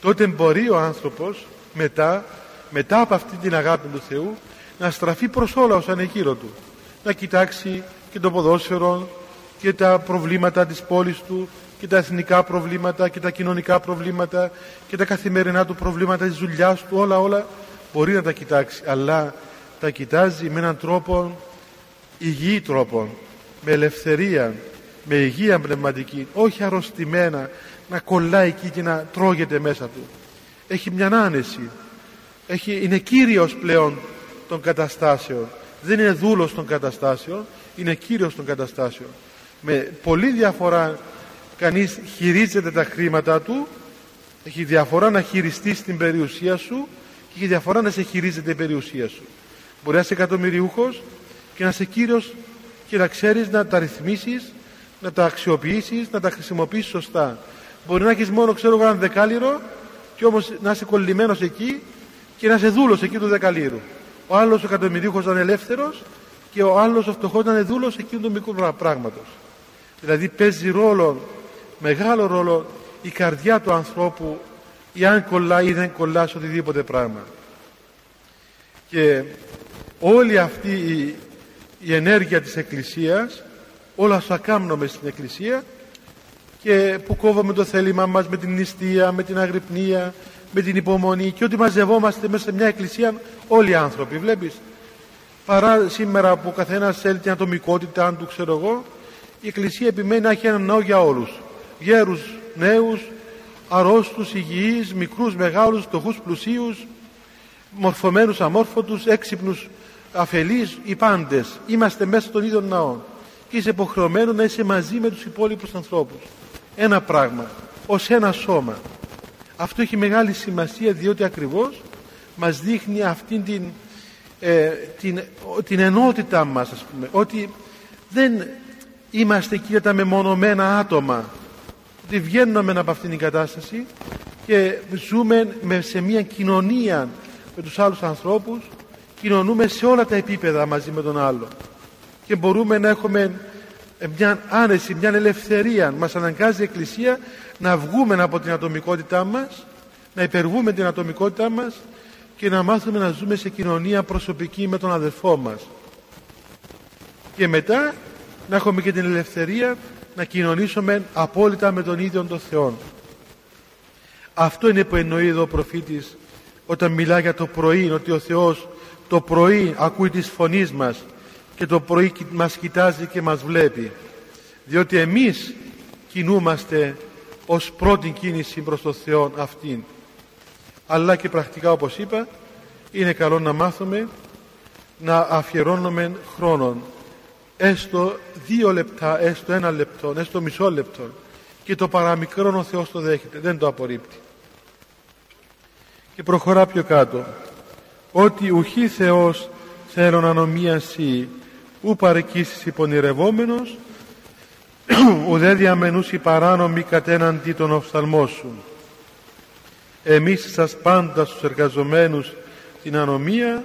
Speaker 1: τότε μπορεί ο άνθρωπος μετά, μετά από αυτή την αγάπη του Θεού να στραφεί προς όλα όσα είναι γύρω του. Να κοιτάξει και το ποδόσφαιρο και τα προβλήματα της πόλης του και τα εθνικά προβλήματα και τα κοινωνικά προβλήματα και τα καθημερινά του προβλήματα της δουλειάς του όλα όλα μπορεί να τα κοιτάξει αλλά τα κοιτάζει με έναν τρόπο υγιή τρόπο με ελευθερία με υγεία πνευματική όχι αρρωστημένα να κολλάει εκεί και να τρώγεται μέσα του. Έχει μια άνεση. Έχει, είναι κύριος πλέον των καταστάσεων. Δεν είναι δούλος των καταστάσεων είναι κύριος των καταστάσεων. Με πολύ διαφορά κανείς χειρίζεται τα χρήματα του έχει διαφορά να χειριστεί την περιουσία σου και έχει διαφορά να σε χειρίζεται η περιουσία σου. Μπορεί να είσαι εκατομμυριούχος και να είσαι κύριος και να ξέρεις να τα ρυθμίσεις να τα αξιοποιήσεις, να τα χρησιμοποιήσεις σωστά. Μπορεί να έχεις μόνο ξέρω ένα δεκάλυρο και όμως να είσαι κολλημένος εκεί και να είσαι δούλος εκεί του δεκαλύρου. Ο άλλος ο εκατομμυρίουχος ήταν ελεύθερος και ο άλλος ο φτωχός ήταν δούλος εκείνου του μικρού πράγματος. Δηλαδή παίζει ρόλο μεγάλο ρόλο η καρδιά του ανθρώπου ή αν κολλάει ή δεν κολλά σε οτιδήποτε πράγμα. Και όλη αυτή η, η ενέργεια της Εκκλησίας όλα όσα κάνουμε στην Εκκλησία και που κόβουμε το θέλημά μας με την νηστεία, με την αγρυπνία, με την υπομονή και ότι μαζευόμαστε μέσα σε μια εκκλησία όλοι οι άνθρωποι βλέπεις. Παρά σήμερα που ο καθένας θέλει την ατομικότητα αν του ξέρω εγώ η εκκλησία επιμένει να έχει έναν ναό για όλους. Γέρους, νέους, αρρώστους, υγιείς, μικρούς, μεγάλους, φτωχούς, πλουσίους, μορφωμένους, αμόρφωτους, έξυπνους, αφελείς, οι πάντες. Είμαστε μέσα στον ίδιο ναό και είσαι υποχρεωμένος να είσαι μαζί με τους υπόλοιπους ανθρώπους. Ένα πράγμα, ως ένα σώμα. Αυτό έχει μεγάλη σημασία διότι ακριβώς μας δείχνει αυτήν την, ε, την, την ενότητα μας ας πούμε, ότι δεν είμαστε εκεί τα μεμονωμένα άτομα ότι βγαίνουμε από αυτήν την κατάσταση και ζούμε σε μια κοινωνία με τους άλλους ανθρώπους κοινωνούμε σε όλα τα επίπεδα μαζί με τον άλλο και μπορούμε να έχουμε μια άνεση, μια ελευθερία. Μας αναγκάζει η Εκκλησία να βγούμε από την ατομικότητά μας να υπερβούμε την ατομικότητά μας και να μάθουμε να ζούμε σε κοινωνία προσωπική με τον αδελφό μας. Και μετά να έχουμε και την ελευθερία να κοινωνήσουμε απόλυτα με τον ίδιο τον Θεό. αυτό είναι που εννοεί εδώ ο προφήτης όταν μιλά για το πρωί ότι ο Θεός το πρωί ακούει τις φωνής μας και το πρωί μας κοιτάζει και μας βλέπει διότι εμείς κινούμαστε ως πρώτη κίνηση προς το Θεό αυτήν αλλά και πρακτικά όπως είπα είναι καλό να μάθουμε να αφιερώνουμε χρόνων έστω δύο λεπτά, έστω ένα λεπτό, έστω μισό λεπτό και το παραμικρόν ο Θεός το δέχεται, δεν το απορρίπτει. Και προχωρά πιο κάτω. Ότι ουχή Θεός θέλουν ανομίαση ου παρεκείσεις υπονηρευόμενος ουδέ διαμενούσι παράνομοι κατέναντι των οφθαλμών σου. Εμείς σας πάντα στους εργαζομένους την ανομία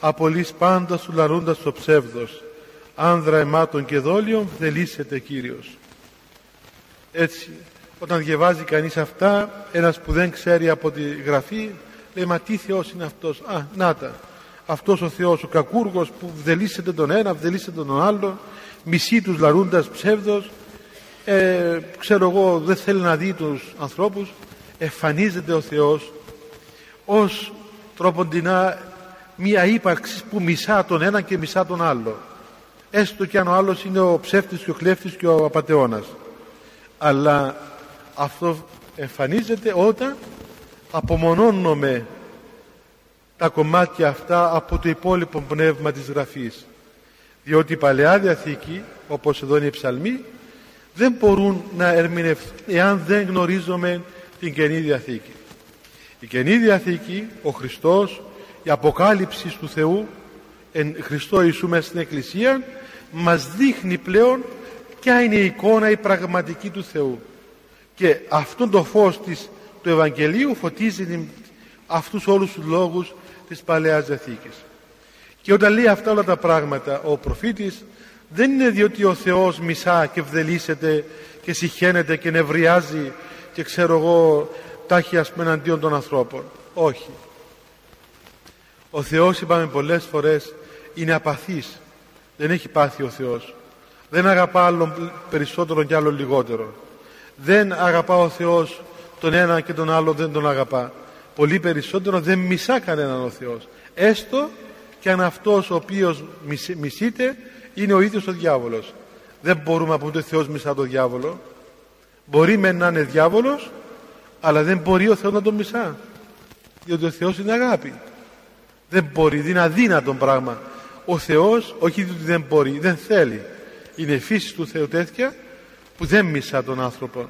Speaker 1: απολύς πάντα σου λαρούντας το ψεύδος άνδρα αιμάτων και δόλιων θελήσετε Κύριος έτσι όταν διαβάζει κανείς αυτά ένας που δεν ξέρει από τη γραφή λέει μα τι Θεός είναι αυτός; Α να τα. Αυτός ο Θεός ο κακούργος που βδελίσσεται τον ένα βδελίσσεται τον άλλο μισεί τους λαρούντας ψεύδος ε, ξέρω εγώ δεν θέλει να δει τους ανθρώπους εμφανίζεται ο Θεός ως τροποντινά μία ύπαρξη που μισά τον ένα και μισά τον άλλο. Έστω και αν ο άλλος είναι ο ψεύτης και ο κλέφτης και ο απατεώνας. Αλλά αυτό εμφανίζεται όταν απομονώνουμε τα κομμάτια αυτά από το υπόλοιπο πνεύμα της Γραφής. Διότι η Παλαιά Διαθήκη όπως εδώ είναι οι ψαλμοί δεν μπορούν να ερμηνευθούν εάν δεν γνωρίζουμε την Καινή Διαθήκη. Η Καινή Διαθήκη ο Χριστός η αποκάλυψη του Θεού εν Χριστώ Ιησού μέσα στην Εκκλησία μας δείχνει πλέον ποια είναι η εικόνα η πραγματική του Θεού. Και αυτόν το φως της, του Ευαγγελίου φωτίζει αυτούς όλους τους λόγους της Παλαιάς Διαθήκης. Και όταν λέει αυτά όλα τα πράγματα ο προφήτης δεν είναι διότι ο Θεός μισά και βδελίσεται και συχαίνεται και νευριάζει και ξέρω εγώ τάχει ας πούμε εναντίον των ανθρώπων. Όχι. Ο Θεός είπαμε πολλές φορές είναι απαθής. Δεν έχει πάθει ο Θεός. Δεν αγαπά άλλον περισσότερο και άλλον λιγότερο. Δεν αγαπά ο Θεός τον ένα και τον άλλο δεν τον αγαπά. Πολύ περισσότερο δεν μισά κανέναν ο Θεός. Έστω και αν αυτός ο οποίος μισείται είναι ο ίδιος ο διάβολος. Δεν μπορούμε να πούμε ότι ο Θεός μισά τον διάβολο. Μπορεί με να είναι διάβολος αλλά δεν μπορεί ο Θεός να τον μισά διότι ο Θεός είναι αγάπη. Δεν μπορεί, είναι αδύνατο πράγμα. Ο Θεός όχι διότι δεν μπορεί, δεν θέλει. Είναι η φύση του Θεού τέτοια που δεν μισά τον άνθρωπο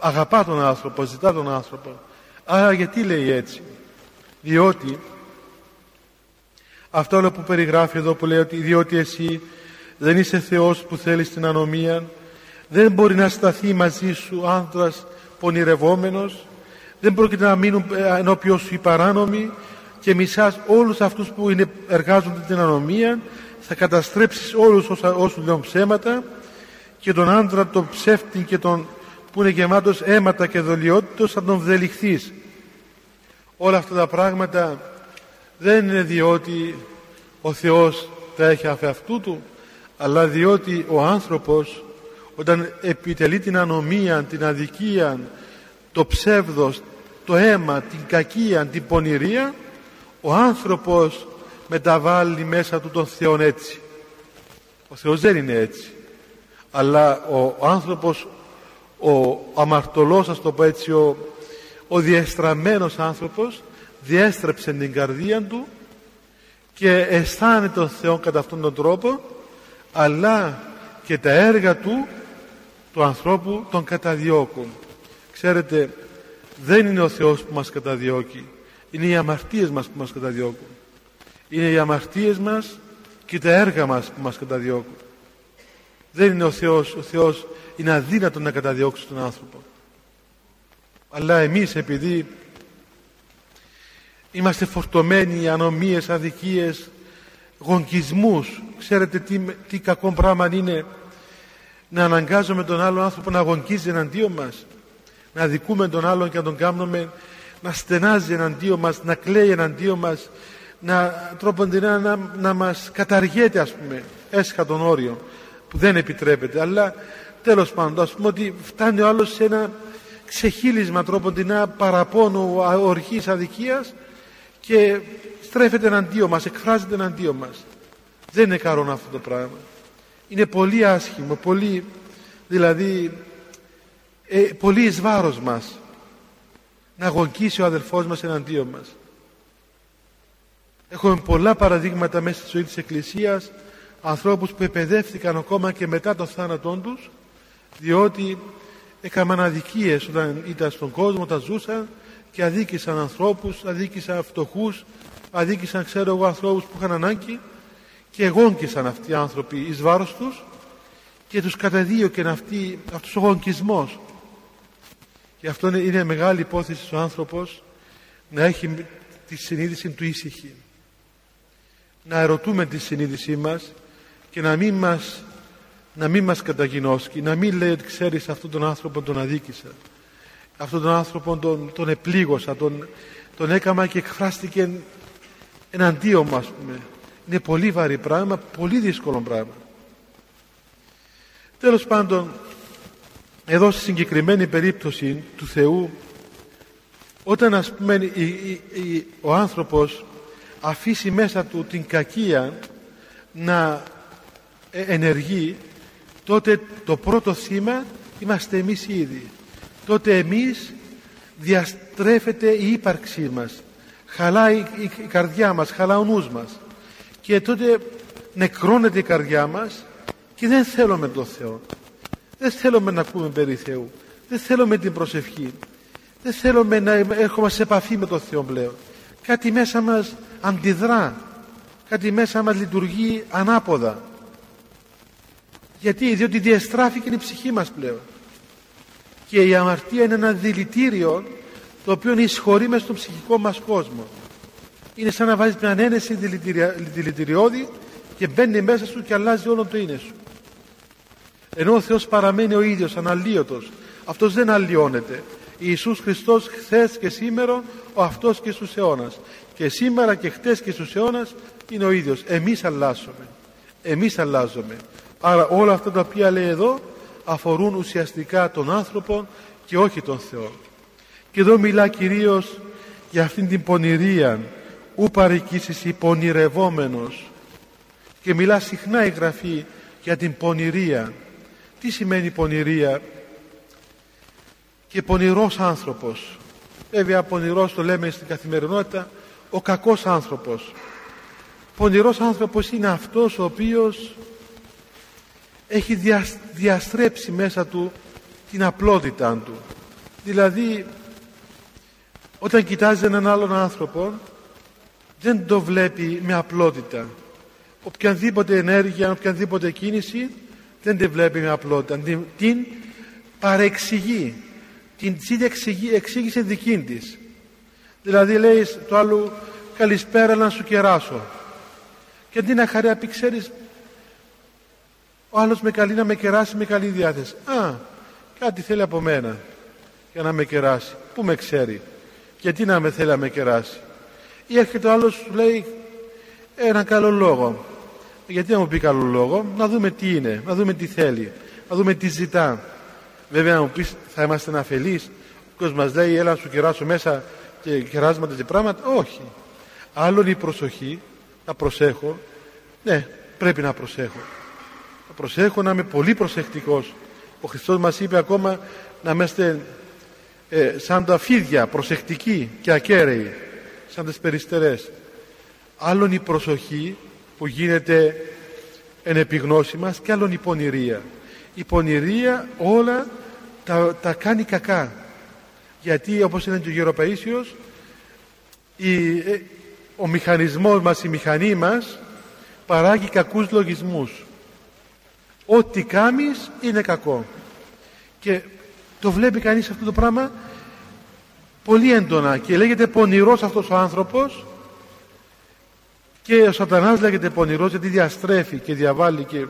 Speaker 1: αγαπά τον άνθρωπο, ζητά τον άνθρωπο. Άρα γιατί λέει έτσι; Διότι αυτό όλο που περιγράφει εδώ που λέει ότι διότι εσύ δεν είσαι Θεός που θέλεις την ανομία δεν μπορεί να σταθεί μαζί σου άνδρας πονηρευόμενος δεν πρόκειται να μείνουν ε, ενώπιον σου οι παράνομοι και μισάς όλους αυτούς που είναι, εργάζονται την ανομία θα καταστρέψεις όλους όσους λέω ψέματα και τον άντρα τον ψεύτη και τον που είναι γεμάτος αίματα και δολιότητος θα τον βδελιχθείς. Όλα αυτά τα πράγματα δεν είναι διότι ο Θεός τα έχει αφ' αυτού του αλλά διότι ο άνθρωπος όταν επιτελεί την ανομία, την αδικία το ψεύδος, το αίμα, την κακία, την πονηρία ο άνθρωπος μεταβάλλει μέσα του τον Θεό έτσι. Ο Θεός δεν είναι έτσι αλλά ο άνθρωπος ο αμαρτωλός ας το πω έτσι ο, ο διεστραμμένος άνθρωπος διέστρεψε την καρδία του και αισθάνεται τον Θεό κατά αυτόν τον τρόπο αλλά και τα έργα του του ανθρώπου τον καταδιώκουν. Ξέρετε δεν είναι ο Θεός που μας καταδιώκει είναι οι αμαρτίες μας που μας καταδιώκουν. Είναι οι αμαρτίες μας και τα έργα μας που μας καταδιώκουν δεν είναι ο Θεός ο Θεός είναι αδύνατο να καταδιώξει τον άνθρωπο. Αλλά εμείς επειδή είμαστε φορτωμένοι ανομίες, αδικίες γονκισμούς ξέρετε τι, τι κακό πράγμα είναι να αναγκάζουμε τον άλλο άνθρωπο να αγωνκίζει εναντίον μας να δικούμε τον άλλον και να τον κάνουμε να στενάζει εναντίον μας να κλαίει εναντίον μας να τρόποντινά να, να μας καταργέται ας πούμε έσχα τον όριο που δεν επιτρέπεται αλλά τέλος πάντων ας πούμε ότι φτάνει ο άλλος σε ένα ξεχύλισμα την παραπώνου οργής αδικίας και στρέφεται εναντίον μας, εκφράζεται εναντίον μας. Δεν είναι καλό αυτό το πράγμα. Είναι πολύ άσχημο, πολύ, δηλαδή, ε, πολύ εις βάρος μας να αγωνκίσει ο αδελφός μας εναντίον μας. Έχουμε πολλά παραδείγματα μέσα στη ζωή της Εκκλησίας ανθρώπους που επαιδεύτηκαν ακόμα και μετά τον θάνατό τους διότι έκαναν αδικίες όταν ήταν στον κόσμο, όταν ζούσαν και αδίκησαν ανθρώπους, αδίκησαν φτωχούς, αδίκησαν ξέρω εγώ ανθρώπους που είχαν ανάγκη και εγώγκησαν αυτοί οι άνθρωποι εις βάρος τους και τους καταδίωκεν αυτή, αυτός ο γονκισμός. Και αυτό είναι, είναι μεγάλη υπόθεση ο άνθρωπος να έχει τη συνείδηση του ήσυχη. Να ερωτούμε τη συνείδησή μας και να μην μας, να μην μας καταγινώσκει, να μην λέει ότι ξέρεις αυτόν τον άνθρωπο τον αδίκησα. Αυτόν τον άνθρωπο τον, τον επλήγωσα, τον, τον έκαμα και εκφράστηκε εναντίον μας πούμε. Είναι πολύ βαρύ πράγμα, πολύ δύσκολο πράγμα. Τέλος πάντων, εδώ στη συγκεκριμένη περίπτωση του Θεού, όταν ας πούμε ο άνθρωπος αφήσει μέσα του την κακία να ε, ενεργεί, τότε το πρώτο θύμα είμαστε εμείς ήδη. Τότε εμείς διαστρέφεται η ύπαρξή μας. Χαλάει η καρδιά μας, χαλά ο νους μας. Και τότε νεκρώνεται η καρδιά μας και δεν θέλουμε τον Θεό. Δεν θέλουμε να ακούμε περί Θεού. Δεν θέλουμε την προσευχή. Δεν θέλουμε να έχουμε σε επαφή με τον Θεό πλέον. Κάτι μέσα μας αντιδρά. Κάτι μέσα μας λειτουργεί ανάποδα γιατί διότι διαστράφηκε η ψυχή μας πλέον. Και η αμαρτία είναι ένα δηλητήριο το οποίο εισχωρεί μέσα στον ψυχικό μας κόσμο. Είναι σαν να βάζεις μια ανένεση δηλητηριώδη και μπαίνει μέσα σου και αλλάζει όλο το είναι σου. Ενώ ο Θεός παραμένει ο ίδιος αναλύωτος αυτός δεν αλλοιώνεται. Ιησούς Χριστός χθες και σήμερα ο αυτός και στους αιώνας. Και σήμερα και χθες και στους αιώνας είναι ο ίδιος. Εμείς αλλάζουμε. Εμείς αλλάζουμε άρα όλα αυτά τα οποία λέει εδώ αφορούν ουσιαστικά τον άνθρωπο και όχι τον Θεό. Και εδώ μιλά κυρίως για αυτήν την πονηρία ου παρικήσεις υπονηρευόμενος και μιλά συχνά η Γραφή για την πονηρία. Τι σημαίνει πονηρία; Και πονηρός άνθρωπος. Βέβαια πονηρός το λέμε στην καθημερινότητα ο κακός άνθρωπος. Πονηρός άνθρωπος είναι αυτός ο οποίος έχει διαστρέψει μέσα του την απλότητα του δηλαδή όταν κοιτάζει έναν άλλον άνθρωπο δεν το βλέπει με απλότητα. Οποιαδήποτε ενέργεια, οποιαδήποτε κίνηση δεν τη βλέπει με απλότητα. Την, την παρεξηγεί. Την εξηγεί, εξήγησε δική της. Δηλαδή λέει το άλλο καλησπέρα να σου κεράσω. Και αντί να χαρεί πει ξέρεις ο άλλος με καλεί να με κεράσει με καλή διάθεση. Α, κάτι θέλει από μένα για να με κεράσει. Πού με ξέρει; Γιατί να με θέλει να με κεράσει; Ή έρχεται ο άλλος σου λέει ένα καλό λόγο γιατί να μου πει καλό λόγο; Να δούμε τι είναι, να δούμε τι θέλει να δούμε τι ζητά βέβαια να μου πεις θα είμαστε αφελείς; Ο κόσμος μας λέει έλα να σου κεράσω μέσα και κεράσματα και πράγματα όχι άλλον η προσοχή να προσέχω ναι πρέπει να προσέχω να προσέχω να είμαι πολύ προσεκτικός. Ο Χριστός μας είπε ακόμα να είμαστε ε, σαν τα φίδια προσεκτικοί και ακέραιοι σαν τις περιστερές. Άλλον η προσοχή που γίνεται εν επιγνώση μας και άλλον η πονηρία. Η πονηρία όλα τα, τα κάνει κακά. Γιατί όπως είναι και ο Γεροπαΐσιος η, ε, ο μηχανισμός μας η μηχανή μας παράγει κακούς λογισμούς ό,τι κάνεις είναι κακό. Και το βλέπει κανείς αυτό το πράγμα πολύ έντονα και λέγεται πονηρός αυτός ο άνθρωπος και ο σατανάς λέγεται πονηρός γιατί διαστρέφει και διαβάλλει και...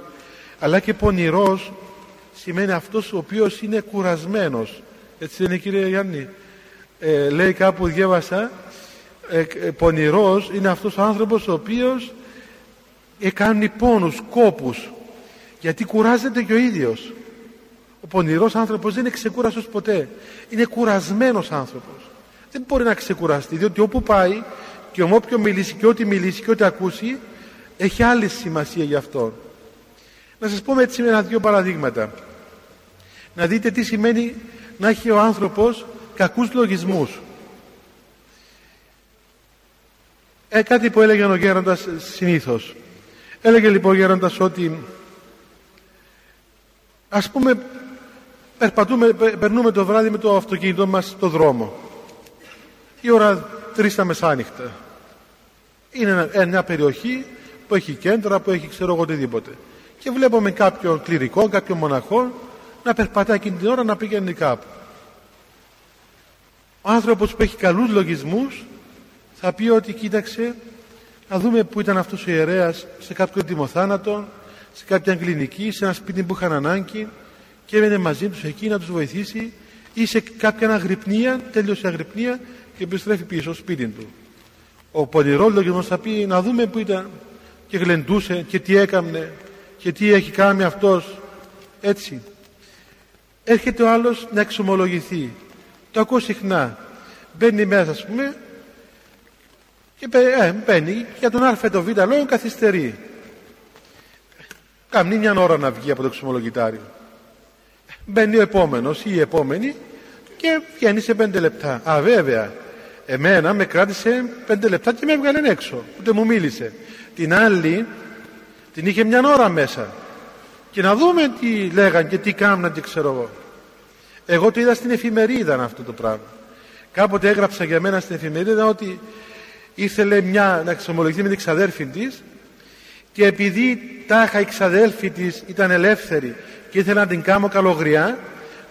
Speaker 1: αλλά και πονηρός σημαίνει αυτός ο οποίος είναι κουρασμένος. Έτσι δεν είναι κύριε Γιάννη. Ε, λέει κάπου διέβασα ε, ε, πονηρός είναι αυτός ο άνθρωπος ο οποίος κάνει πόνους, κόπους γιατί κουράζεται και ο ίδιος πονηρός άνθρωπος δεν είναι ξεκούραστος ποτέ. Είναι κουρασμένος άνθρωπος. Δεν μπορεί να ξεκουραστεί, διότι όπου πάει και με όποιο μιλήσει και ό,τι μιλήσει και ό,τι ακούσει, έχει άλλη σημασία γι' αυτό. Να σας πούμε έτσι με ένα-δύο παραδείγματα. Να δείτε τι σημαίνει να έχει ο άνθρωπος κακούς λογισμούς. Ε, κάτι που έλεγε ο γέροντας συνήθως. Έλεγε λοιπόν ο γέροντας ότι ας πούμε περπατούμε, περνούμε το βράδυ με το αυτοκίνητό μας στο δρόμο. Η ώρα τρεις τα μεσάνυχτα. Είναι μια περιοχή που έχει κέντρα, που έχει ξέρω εγώ οτιδήποτε. Και βλέπουμε κάποιον κληρικό, κάποιον μοναχό να περπατάει εκείνη την ώρα να πηγαίνει κάπου. Ο άνθρωπος που έχει καλούς λογισμούς θα πει ότι κοίταξε να δούμε που ήταν αυτός ο ιερέας σε κάποιο τιμοθάνατο, σε κάποια κλινική, σε ένα σπίτι που είχαν ανάγκη και έμενε μαζί τους εκεί να τους βοηθήσει ή σε κάποια αγρυπνία, τέλειωσε η αγρυπνία και επιστρέφει πίσω στο σπίτι του. Ο πονηρόλογος θα πει να δούμε που ήταν και γλεντούσε και τι έκαμνε και τι έχει κάνει αυτός έτσι. Έρχεται ο άλλος να εξομολογηθεί. Το ακούω συχνά. Μπαίνει μέσα ας πούμε και ε, μπαίνει για τον α το β λόγο καθυστερεί. Καμνή μια ώρα να βγει από το εξομολογητάριο. Μπαίνει ο επόμενος ή η επόμενη και βγαίνει σε πέντε λεπτά. Α, βέβαια. Εμένα με κράτησε πέντε λεπτά και με έβγαλε έξω. Ούτε μου μίλησε. Την άλλη την είχε μια ώρα μέσα. Και να δούμε τι λέγαν και τι κάμναν και ξέρω εγώ. Εγώ το είδα στην εφημερίδα αυτό το πράγμα. Κάποτε έγραψα για μένα στην εφημερίδα ότι ήθελε μια να εξομολογηθεί με την ξαδέρφη της και επειδή τάχα η ξαδέρφη της ήταν ελεύθερη και ήθελα να την κάνω καλογριά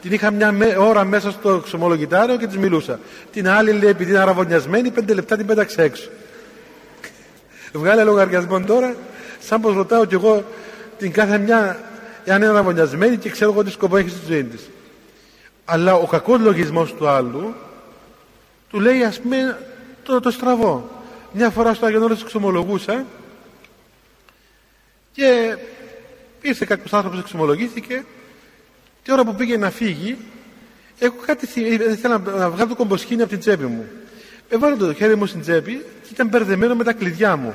Speaker 1: την είχα μια ώρα μέσα στο εξομολογητάριο και της μιλούσα. Την άλλη λέει επειδή είναι αραβωνιασμένη, πέντε λεπτά την πέταξε έξω. Βγάλε λογαριασμό τώρα, σαν πως ρωτάω κι εγώ την κάθε μια εάν είναι αραβωνιασμένη και ξέρω εγώ τι σκοπό έχει στη ζωή της. Αλλά ο κακός λογισμός του άλλου του λέει ας πούμε το, το στραβό. Μια φορά στο Άγιον Όρος εξομολογούσα και ήρθε κάποιος άνθρωπος εξομολογήθηκε Τη ώρα που πήγε να φύγει, έχω κάτι, ήθελα να βγάλω το κομποσχήνι από την τσέπη μου. Έβαλα το χέρι μου στην τσέπη και ήταν μπερδεμένο με τα κλειδιά μου.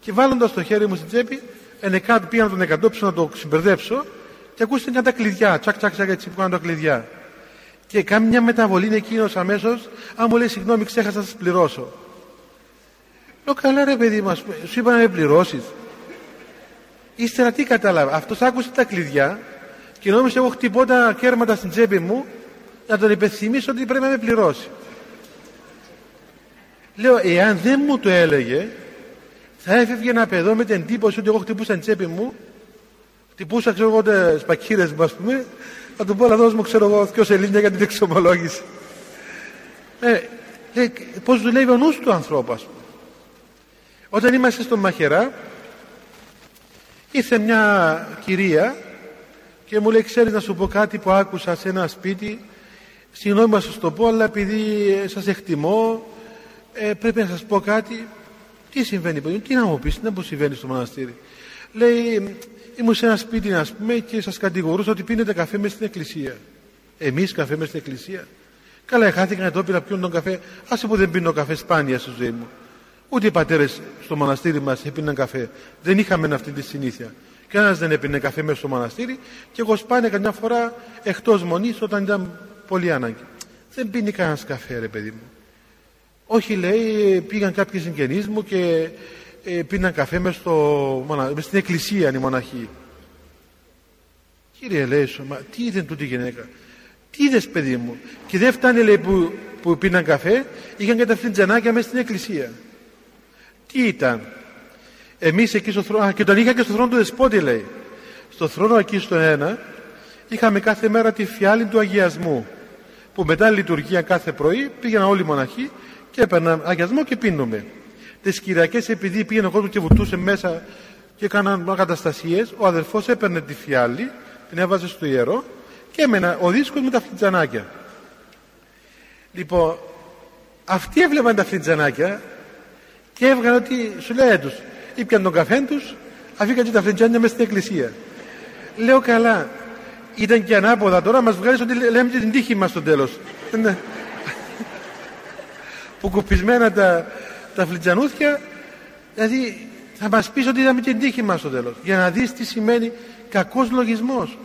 Speaker 1: Και βάλλοντα το χέρι μου στην τσέπη, ενεκάτω πήγα να τον εκατόψω να το συμπερδέψω και ακούστηκαν τα κλειδιά. Τσακ, τσακ, τσακ, έτσι που κάνουν τα κλειδιά. Και κάνει μια μεταβολή εκείνος αμέσως, αν μου λέει συγγνώμη, ξέχασα να σας πληρώσω. Λέω καλά, ρε παιδί μα, σου είπα να με πληρώσεις. Ύστερα τι κατάλαβα. Αυτός άκουσε τα κλειδιά και νόμιζε εγώ χτυπώ τα κέρματα στην τσέπη μου να τον υπενθυμίσω ότι πρέπει να με πληρώσει. Λέω, εάν δεν μου το έλεγε, θα έφευγε ένα παιδό με την εντύπωση ότι εγώ χτυπούσα την τσέπη μου, χτυπούσα ξέρω εγώ τις πακύρες μου, ας πούμε, θα του πω να δώσω μου ξέρω εγώ δυο σελίδια για την εξομολόγηση. Ε, λέει, πώς δουλεύει ο νους του ανθρώπου, ας πούμε. Όταν είμαστε στον Μαχερά, ήρθε μια κυρία και μου λέει ξέρεις να σου πω κάτι που άκουσα σε ένα σπίτι; Συγγνώμη να σας το πω αλλά επειδή σας εκτιμώ ε, πρέπει να σας πω κάτι. Τι συμβαίνει παιδί τι να μου πεις τι να συμβαίνει στο μοναστήρι; Λέει ήμουν σε ένα σπίτι ας πούμε και σας κατηγορούσα ότι πίνετε καφέ μέσα στην εκκλησία εμείς καφέ μέσα στην εκκλησία καλά εχάθηκα να το πει να πιούν τον καφέ. Άσε που δεν πίνω καφέ σπάνια στη ζωή μου ούτε οι πατέρες στο μοναστήρι μας έπιναν καφέ δεν είχαμε αυτή τη συνήθεια Κανένας δεν έπινε καφέ μέσα στο μοναστήρι και εγώ σπάνε καμιά φορά εκτός μονής όταν ήταν πολύ ανάγκη. Δεν πίνει κανένας καφέ, ρε παιδί μου. Όχι, λέει, πήγαν κάποιοι συγγενείς μου και ε, πίναν καφέ μέσα, στο, στην εκκλησία οι μοναχοί. Κύριε, λέει, μα τι είδε τούτη γυναίκα; Τι είδες, παιδί μου; Και δεν φτάνει, λέει, που, που πίναν καφέ, είχαν και τα φλιτζανάκια μέσα στην εκκλησία. Τι ήταν, Εμείς εκεί στο θρόνο, και τον είχα και στο θρόνο του Δεσπότη λέει. Στο θρόνο εκεί στο ένα είχαμε κάθε μέρα τη φιάλη του αγιασμού που μετά λειτουργία κάθε πρωί πήγαιναν όλοι οι μοναχοί και έπαιρναν αγιασμό και πίνουμε. Τις Κυριακές επειδή πήγαινε ο κόσμος και βουτούσε μέσα και έκαναν καταστασίε, ο αδερφός έπαιρνε τη φιάλη, την έβαζε στο ιερό και έμενα ο δίσκος με τα φλιτζανάκια. Λοιπόν, αυτοί έβλεπαν τα φλιτζανάκια και έβγαλαν ότι σου λέει τους, ήπιαν τον καφέ τους, αφήκαν και τα φλιτζάνια μέσα στην εκκλησία. Λέω καλά, ήταν και ανάποδα τώρα μας βγάζει ότι λέμε και την τύχη μας στο τέλος ναι. που κουπισμένα τα, τα φλιτζανούθια δηλαδή θα μας πεις ότι είδαμε και την τύχη μας στο τέλος για να δεις τι σημαίνει κακός λογισμός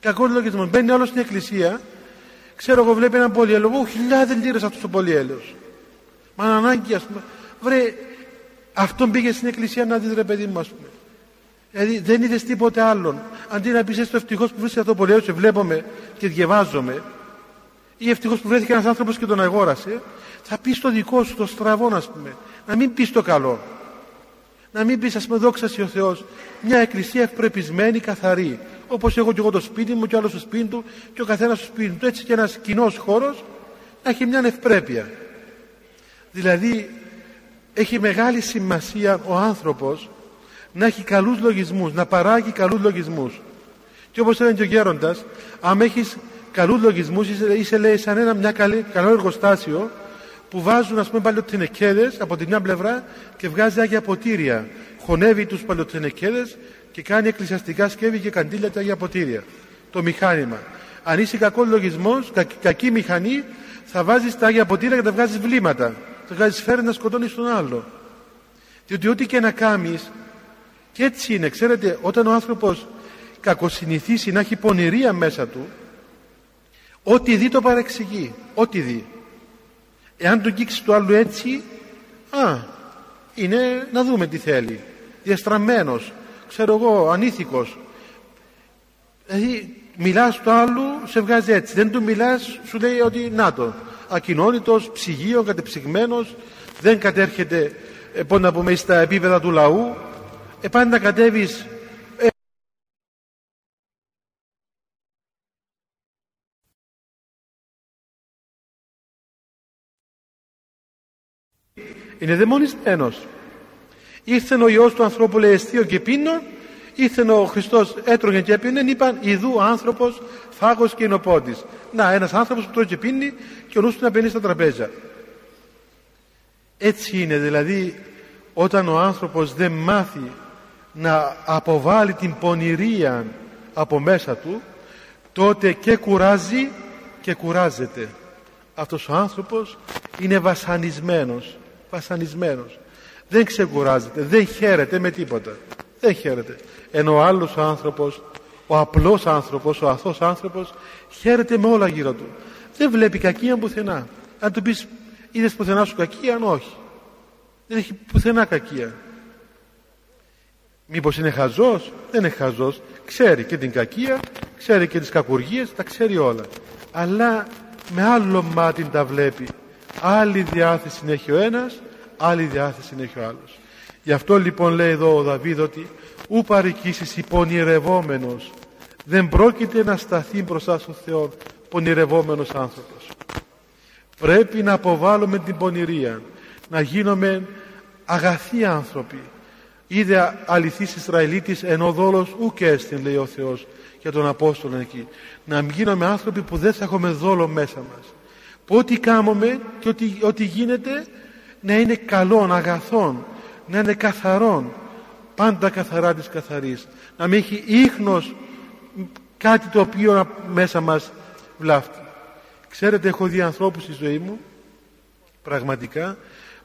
Speaker 1: κακός λογισμός μπαίνει όλο στην εκκλησία ξέρω εγώ βλέπει έναν πολυέλογο χιλιάδες λίρες αυτός ο πολυέλαιος μα ανάγκη ας πούμε βρε αυτόν πήγε στην εκκλησία να δεις ρε παιδί μου ας πούμε Δηλαδή δεν είδες τίποτε άλλον. Αντί να πεις έστω ευτυχώς που βρίσκεται αυτό πολύ και βλέπουμε και διαβάζομαι, ή ευτυχώς που βρέθηκε ένας άνθρωπος και τον αγόρασε, θα πεις το δικό σου, το στραβό, ας πούμε. Να μην πεις το καλό. Να μην πεις, ας πούμε, δόξα ο Θεός, μια εκκλησία ευπρεπισμένη, καθαρή. Όπως έχω και εγώ το σπίτι μου, και άλλο το σπίτι του, και ο καθένας στο σπίτι του. Έτσι και ένας κοινός χώρος να έχει μια ευπρέπεια. Δηλαδή, έχει μεγάλη σημασία ο άνθρωπος να έχει καλούς λογισμούς, να παράγει καλούς λογισμούς. Και όπως έλεγε και ο Γέροντας, αν έχεις καλούς λογισμούς, είσαι, είσαι λέει σαν ένα μια καλή, καλό εργοστάσιο που βάζουν ας πούμε παλιοτενεκέδες από τη μια πλευρά και βγάζει άγια ποτήρια. Χωνεύει τους παλιοτενεκέδες και κάνει εκκλησιαστικά σκεύη και καντήλια τα άγια ποτήρια. Το μηχάνημα. Αν είσαι κακός λογισμός, κακή μηχανή, θα βάζεις τα άγια ποτήρια και τα βγάζεις βλήματα. Θα βγάζει σφαίρε να σκοτώνεις τον άλλο. Διότι ό,τι και να κάνεις, και έτσι είναι, ξέρετε, όταν ο άνθρωπος κακοσυνηθίσει να έχει πονηρία μέσα του, ό,τι δει το παρεξηγεί, ό,τι δει. Εάν το κήξει το άλλο έτσι, α, είναι να δούμε τι θέλει. Διαστραμμένος, ξέρω εγώ, ανήθικος. Δηλαδή, μιλάς το άλλο, σε βγάζει έτσι. Δεν του μιλάς, σου λέει ότι να το. Ακοινώνητος, ψυγείο, κατεψυγμένος, δεν κατέρχεται, ε, πώς να πούμε, στα επίπεδα του λαού, επάντα να κατέβεις ε, είναι δαιμονισμένος. Ήρθε ο Υιός του ανθρώπου λέει εστίο και πίνων ήρθε ο Χριστός έτρωγε και έπινε είπαν ιδού άνθρωπος φάγος και εινοπότης να ένας άνθρωπος που τρώει και πίνει και ο νους του να μπαίνει στα τραπέζια. Έτσι είναι δηλαδή όταν ο άνθρωπος δεν μάθει να αποβάλει την πονηρία από μέσα του τότε και κουράζει και κουράζεται. Αυτός ο άνθρωπος είναι βασανισμένος βασανισμένος. Δεν ξεκουράζεται, δεν χαίρεται με τίποτα. Δεν χαίρεται ενώ ο άλλος άνθρωπος ο απλός άνθρωπος, ο αθώος άνθρωπος χαίρεται με όλα γύρω του δεν βλέπει κακία πουθενά αν του πεις είδες πουθενά σου κακία, όχι δεν έχει πουθενά κακία Μήπως είναι χαζός, δεν είναι χαζός, ξέρει και την κακία, ξέρει και τις κακουργίες, τα ξέρει όλα. Αλλά με άλλο μάτι τα βλέπει. Άλλη διάθεση έχει ο ένας, άλλη διάθεση έχει ο άλλος. Γι' αυτό λοιπόν λέει εδώ ο Δαβίδ ότι ου παρικήσεις υπονηρευόμενος. Δεν πρόκειται να σταθεί μπροστά στον Θεό πονηρευόμενος άνθρωπος. Πρέπει να αποβάλουμε την πονηρία, να γίνουμε αγαθοί άνθρωποι, είδε αληθής Ισραηλίτης ενώ δόλος ούκε έστειν λέει ο Θεός για τον Απόστολο εκεί. Να γίνουμε άνθρωποι που δεν θα έχουμε δόλο μέσα μας. Που ό,τι κάνουμε και ό,τι, ό,τι γίνεται να είναι καλόν, αγαθόν να είναι καθαρόν πάντα καθαρά της καθαρής. Να μην έχει ίχνος κάτι το οποίο μέσα μας βλάφτει. Ξέρετε έχω δει ανθρώπους στη ζωή μου πραγματικά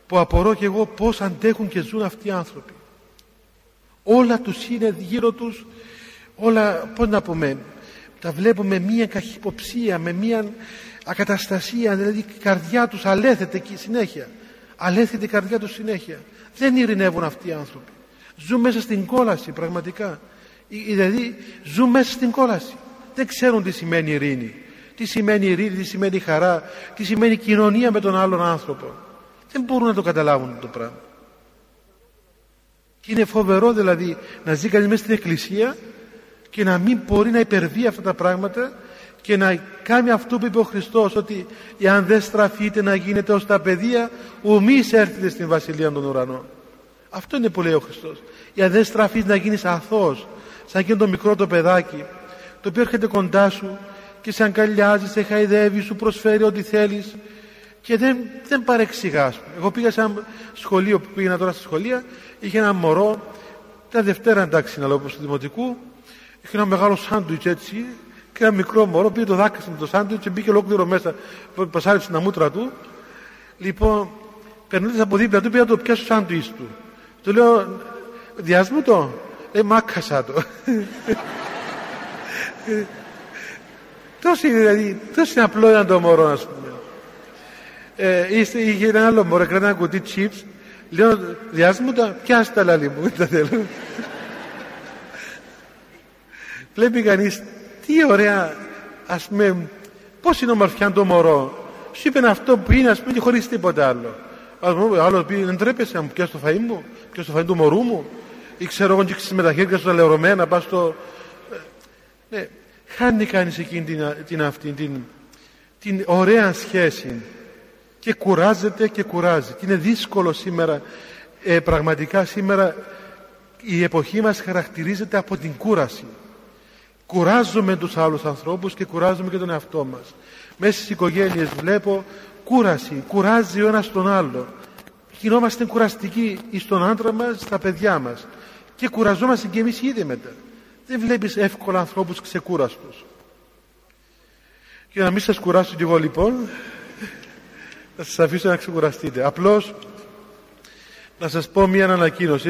Speaker 1: που απορώ και εγώ πως αντέχουν και ζουν αυτοί οι άνθρωποι. Όλα τους είναι γύρω τους όλα πώς να πούμε τα βλέπουμε με μία καχυποψία με μία ακαταστασία δηλαδή η καρδιά τους αλέθεται και συνέχεια. Αλέθεται η καρδιά τους συνέχεια. Δεν ειρηνεύουν αυτοί οι άνθρωποι ζουν μέσα στην κόλαση πραγματικά. Δηλαδή ζουν μέσα στην κόλαση. Δεν ξέρουν τι σημαίνει ειρήνη. Τι σημαίνει ειρήνη, τι σημαίνει χαρά τι σημαίνει κοινωνία με τον άλλον άνθρωπο. Δεν μπορούν να το καταλάβουν το πράγμα. Και είναι φοβερό δηλαδή να ζει κανείς μέσα στην εκκλησία και να μην μπορεί να υπερβεί αυτά τα πράγματα και να κάνει αυτό που είπε ο Χριστός ότι εάν δεν στραφείτε να γίνετε ως τα παιδεία ουμή έρθετε στην Βασιλεία των Ουρανών αυτό είναι που λέει ο Χριστός εάν δεν στραφείς να γίνεις αθώος σαν και το μικρό το παιδάκι το οποίο έρχεται κοντά σου και σε αγκαλιάζει, σε χαϊδεύει, σου προσφέρει ό,τι θέλεις και δεν, δεν παρεξηγάς. Εγώ πήγα σε ένα σχολείο που πήγαινα τώρα στη σχολεία, είχε ένα μωρό, τα Δευτέρα εντάξει να λέω του Δημοτικού, Είχε ένα μεγάλο σάντουιτς έτσι και ένα μικρό μωρό πήγε το δάκρυσε με το σάντουιτς και μπήκε ολόκληρο μέσα. Πασάρισε την αμούτρα του. Λοιπόν, περνώντας από δίπλα του πήγα να το πιάσω σάντουιτς του. Του λέω, διάσμου το. Ε, μάκασα το. τόσο είναι, δηλαδή, τόσο είναι απλό ένα το μωρό, ας πούμε. Ε, είχε ένα άλλο μωρό, κρατά ένα κουτί chips. Λέω, διάσμου το, πιάσε τα λαλί μου. Τα θέλω. Βλέπει κανείς τι ωραία, ας πούμε, πώς είναι ομορφιά το μωρό. Σου είπε αυτό που είναι, ας πούμε, και χωρίς τίποτα άλλο. Άλλο πει, δεν τρέπεσαι να μου πιάσεις το φαΐ μου, πιάσει το φαΐ του μωρού μου, ή ξέρω εγώ, και με τα χέρια σου τα λεωρωμένα, πας στο. Ε, ναι, χάνει κανείς εκείνη την, την, αυτή, την, την ωραία σχέση και κουράζεται και κουράζει. Και είναι δύσκολο σήμερα, ε, πραγματικά σήμερα η εποχή μας χαρακτηρίζεται από την κούραση κουράζουμε τους άλλους ανθρώπους και κουράζουμε και τον εαυτό μας μέσα στις οικογένειες βλέπω κούραση κουράζει ο ένας τον άλλο γινόμαστε κουραστικοί στον άντρα μας, στα παιδιά μας. Και κουραζόμαστε και εμείς ήδη μετά. Δεν βλέπεις εύκολα ανθρώπους ξεκούραστους. Και να μην σας κουράσω κι εγώ λοιπόν θα σας αφήσω να ξεκουραστείτε. Απλώς να σας πω μια ανακοίνωση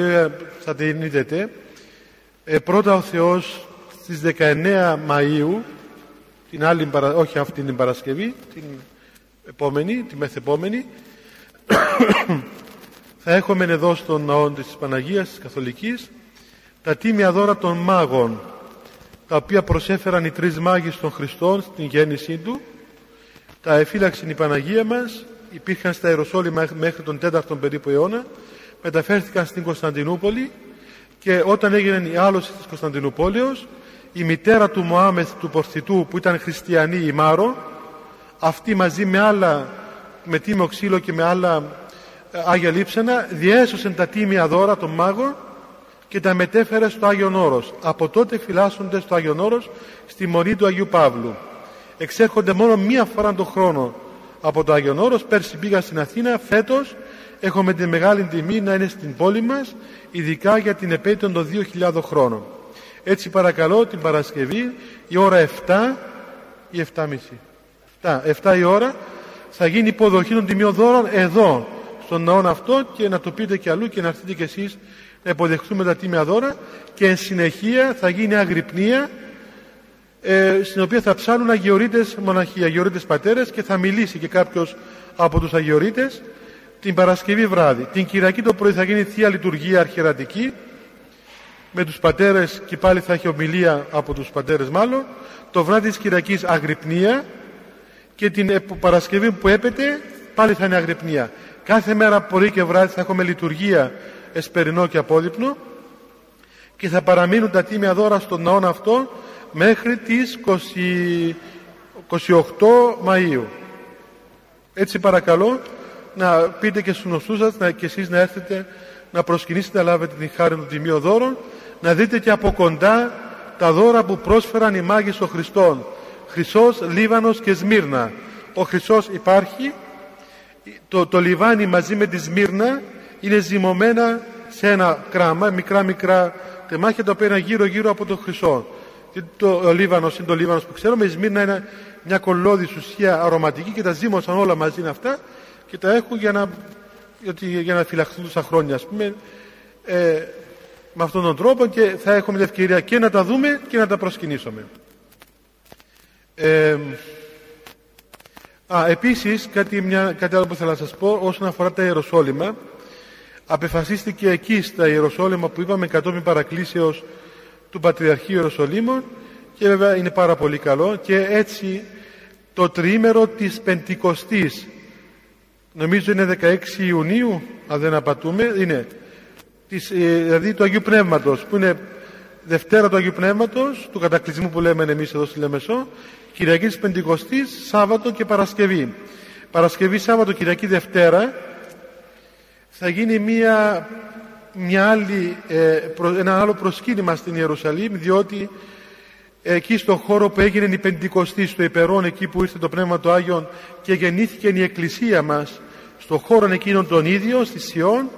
Speaker 1: θα την είδετε ε, πρώτα ο Θεός στις 19 Μαΐου την άλλη, όχι αυτή την Παρασκευή την επόμενη, τη μεθεπόμενη θα έχουμε εδώ στον ναό της Παναγίας της Καθολικής τα τίμια δώρα των μάγων τα οποία προσέφεραν οι τρεις μάγοι των Χριστών στην γέννησή του. Τα εφύλαξε η Παναγία μας υπήρχαν στα Ιεροσόλυμα μέχρι τον 4ο περίπου αιώνα μεταφέρθηκαν στην Κωνσταντινούπολη και όταν έγινε η άλωση της Κωνσταντινούπολεως η μητέρα του Μωάμεθ του Πορθητού που ήταν χριστιανή η Μάρο αυτή μαζί με άλλα με τίμιο ξύλο και με άλλα ε, Άγια Λείψανα διέσωσαν τα τίμια δώρα των μάγων και τα μετέφερε στο Άγιον Όρος. Από τότε φυλάσσονται στο Άγιον Όρος στη Μονή του Αγίου Παύλου. Εξέρχονται μόνο μία φορά τον χρόνο από το Άγιον Όρος. Πέρσι πήγα στην Αθήνα, φέτος έχουμε τη μεγάλη τιμή να είναι στην πόλη μας, ειδικά για την επέτειο των 2.000 χρόνων. Έτσι παρακαλώ την Παρασκευή η ώρα 7 ή 7.30. 7, 7 η ώρα θα γίνει υποδοχή των τιμιών δώρων εδώ στον ναό αυτό και να το πείτε και αλλού και να έρθετε κι εσείς να υποδεχτούμε τα τίμια δώρα και εν συνεχεία θα γίνει αγρυπνία ε, στην οποία θα ψάλουν αγιορείτες μοναχοί, αγιορείτες πατέρες και θα μιλήσει και κάποιος από τους αγιορείτες. Την Παρασκευή βράδυ. Την Κυριακή το πρωί θα γίνει Θεία Λειτουργία Αρχιερατική. Με τους πατέρες και πάλι θα έχει ομιλία από τους πατέρες μάλλον. Το βράδυ της Κυριακής αγρυπνία και την Παρασκευή που έπεται πάλι θα είναι αγρυπνία κάθε μέρα πρωί και βράδυ θα έχουμε λειτουργία εσπερινό και απόδειπνο και θα παραμείνουν τα τίμια δώρα στον ναό αυτό μέχρι τις 28 Μαΐου. Έτσι παρακαλώ να πείτε και στους γνωστούς σας να, και εσείς να έρθετε να προσκυνήσετε να λάβετε την χάρη των τιμίων δώρων να δείτε και από κοντά τα δώρα που πρόσφεραν οι μάγοι των Χριστών Χρυσός, Λίβανος και Σμύρνα. Ο Χρυσός υπάρχει το, το λιβάνι μαζί με τη Σμύρνα είναι ζυμωμένα σε ένα κράμα μικρά μικρά τεμάχια τα οποία είναι γύρω γύρω από το Χρυσό. Και το ο Λίβανος είναι το Λίβανος που ξέρουμε. Η Σμύρνα είναι μια κολλώδης ουσία αρωματική και τα ζύμωσαν όλα μαζί αυτά και τα έχουν για να, για να φυλαχθούν τόσα χρόνια ας πούμε. Ε, με αυτόν τον τρόπο και θα έχουμε την ευκαιρία και να τα δούμε και να τα προσκυνήσουμε. Ε, α, επίσης κάτι, μια, κάτι άλλο που θέλω να σας πω όσον αφορά τα Ιεροσόλυμα απεφασίστηκε εκεί στα Ιεροσόλυμα που είπαμε κατόπιν παρακλήσεως του Πατριαρχείου Ιεροσολύμων και βέβαια είναι πάρα πολύ καλό και έτσι το τριήμερο της Πεντηκοστής νομίζω είναι 16 Ιουνίου αν δεν απατούμε είναι της, ε, δηλαδή του Αγίου Πνεύματος που είναι Δευτέρα του Αγίου Πνεύματος του κατακλυσμού που λέμε εμείς εδώ στη Λεμεσό Κυριακής της Πεντηκοστής Σάββατο και Παρασκευή. Παρασκευή, Σάββατο, Κυριακή, Δευτέρα θα γίνει μια, μια άλλη, ε, ένα άλλο προσκύνημα στην Ιερουσαλήμ διότι εκεί στον χώρο που έγινε η Πεντηκοστή στο Υπερόν εκεί που ήρθε το Πνεύμα του Άγιον και γεννήθηκε η Εκκλησία μας στον χώρο εκείνον τον ίδιο στη Σιών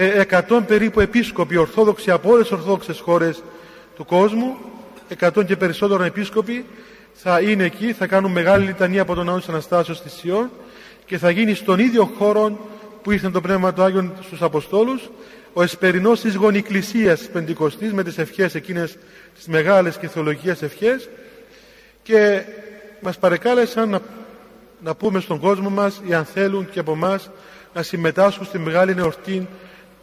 Speaker 1: ε, εκατόν περίπου επίσκοποι Ορθόδοξοι από όλες τις Ορθόδοξες χώρες του κόσμου, εκατόν και περισσότερων επίσκοποι θα είναι εκεί, θα κάνουν μεγάλη λιτανία από τον ναό της Αναστάσεως στη Σιών και θα γίνει στον ίδιο χώρο που ήρθε το Πνεύμα του Άγιον στους Αποστόλους ο εσπερινός της γονικλησίας της Πεντηκοστής με τις ευχές εκείνες τις μεγάλες και θεολογικές ευχές. Και μας παρεκάλεσαν να, να πούμε στον κόσμο μας ή αν θέλουν και από εμά να συμμετάσχουν στη μεγάλη εορτή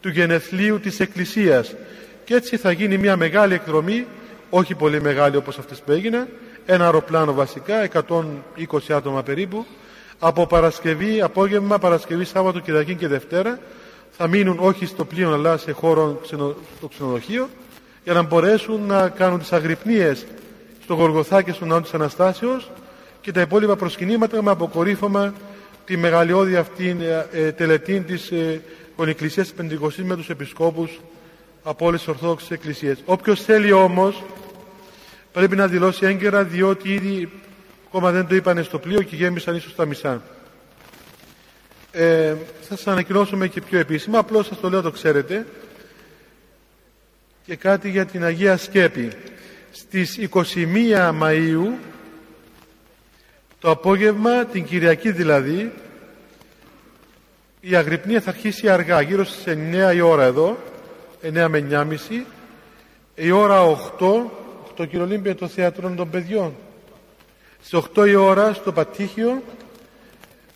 Speaker 1: του γενεθλίου της Εκκλησίας. Και έτσι θα γίνει μια μεγάλη εκδρομή όχι πολύ μεγάλη όπως αυτές που έγιναν ένα αεροπλάνο βασικά 120 άτομα περίπου. Από Παρασκευή, απόγευμα, Παρασκευή, Σάββατο, Κυριακή και Δευτέρα θα μείνουν όχι στο πλοίο αλλά σε χώρο στο ξενοδοχείο για να μπορέσουν να κάνουν τις αγρυπνίες στο Γοργοθά και στον Ναό της Αναστάσεως και τα υπόλοιπα προσκυνήματα με αποκορύφωμα τη μεγαλειώδη αυτή ε, ε, τελετή της ε, Εκκλησίας Πεντηκοστής με τους επισκόπους από όλες τις Ορθόδοξες Εκκλησίες. Όποιος θέλει όμως πρέπει να δηλώσει έγκαιρα διότι ήδη ακόμα δεν το είπανε στο πλοίο και γέμισαν ίσως τα μισά. Ε, θα σας ανακοινώσουμε και πιο επίσημα, απλώς σας το λέω το ξέρετε. Και κάτι για την Αγία Σκέπη. Στις 21 Μαΐου, το απόγευμα, την Κυριακή δηλαδή, η αγρυπνία θα αρχίσει αργά, γύρω στις 9 η ώρα εδώ, 9 με 9.30. Η ώρα 8, 8 κυρολύμπια το θέατρο των παιδιών. Στις 8 η ώρα στο Πατήχιο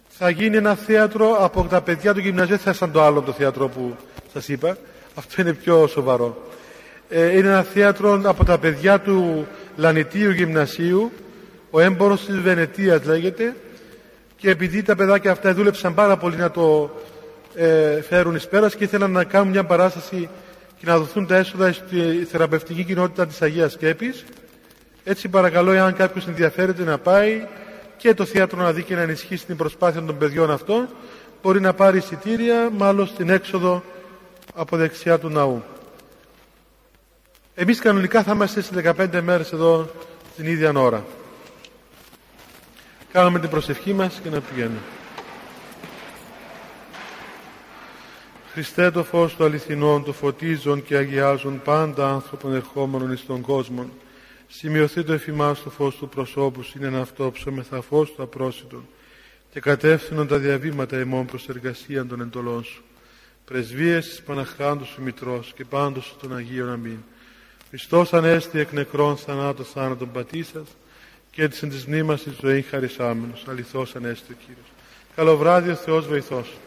Speaker 1: θα γίνει ένα θέατρο από τα παιδιά του γυμναζίου, θα σαν το άλλο το θέατρο που σας είπα. Αυτό είναι πιο σοβαρό. Ε, είναι ένα θέατρο από τα παιδιά του Λανιτίου Γυμνασίου, ο έμπορος της Βενετίας λέγεται, και επειδή τα παιδάκια αυτά δούλεψαν πάρα πολύ να το ε, φέρουν εις πέρας και ήθελαν να κάνουν μια παράσταση και να δοθούν τα έσοδα στη θεραπευτική κοινότητα της Αγίας Σκέπης. Έτσι παρακαλώ, εάν κάποιος ενδιαφέρεται να πάει και το θέατρο να δει και να ενισχύσει την προσπάθεια των παιδιών αυτών, μπορεί να πάρει εισιτήρια, μάλλον στην έξοδο από δεξιά του ναού. Εμείς κανονικά θα είμαστε σε 15 μέρες εδώ την ίδια ώρα. Κάνουμε την προσευχή μας και να πηγαίνουμε. Χριστέ το φως του αληθινών, το φωτίζουν και αγιάζουν πάντα άνθρωπον ερχόμενων εις τον κόσμο. Σημειωθεί το εφημάς το φως του προσώπου, είναι ένα αυτό ψωμεθα φως του απρόσιτον και κατεύθυνον τα διαβήματα εμών προς εργασία των εντολών σου. Πρεσβείες της Παναχράντου σου Μητρός και πάντως σου των Αγίων Αμήν. Χριστός Ανέστη εκ νεκρών θανάτων θάνατον πατήσας και της εν της μνήμας της ζωής χαρισάμενος. Αληθώς Ανέστη ο Κύριος. Καλό βράδυ ο Θεός βοηθός.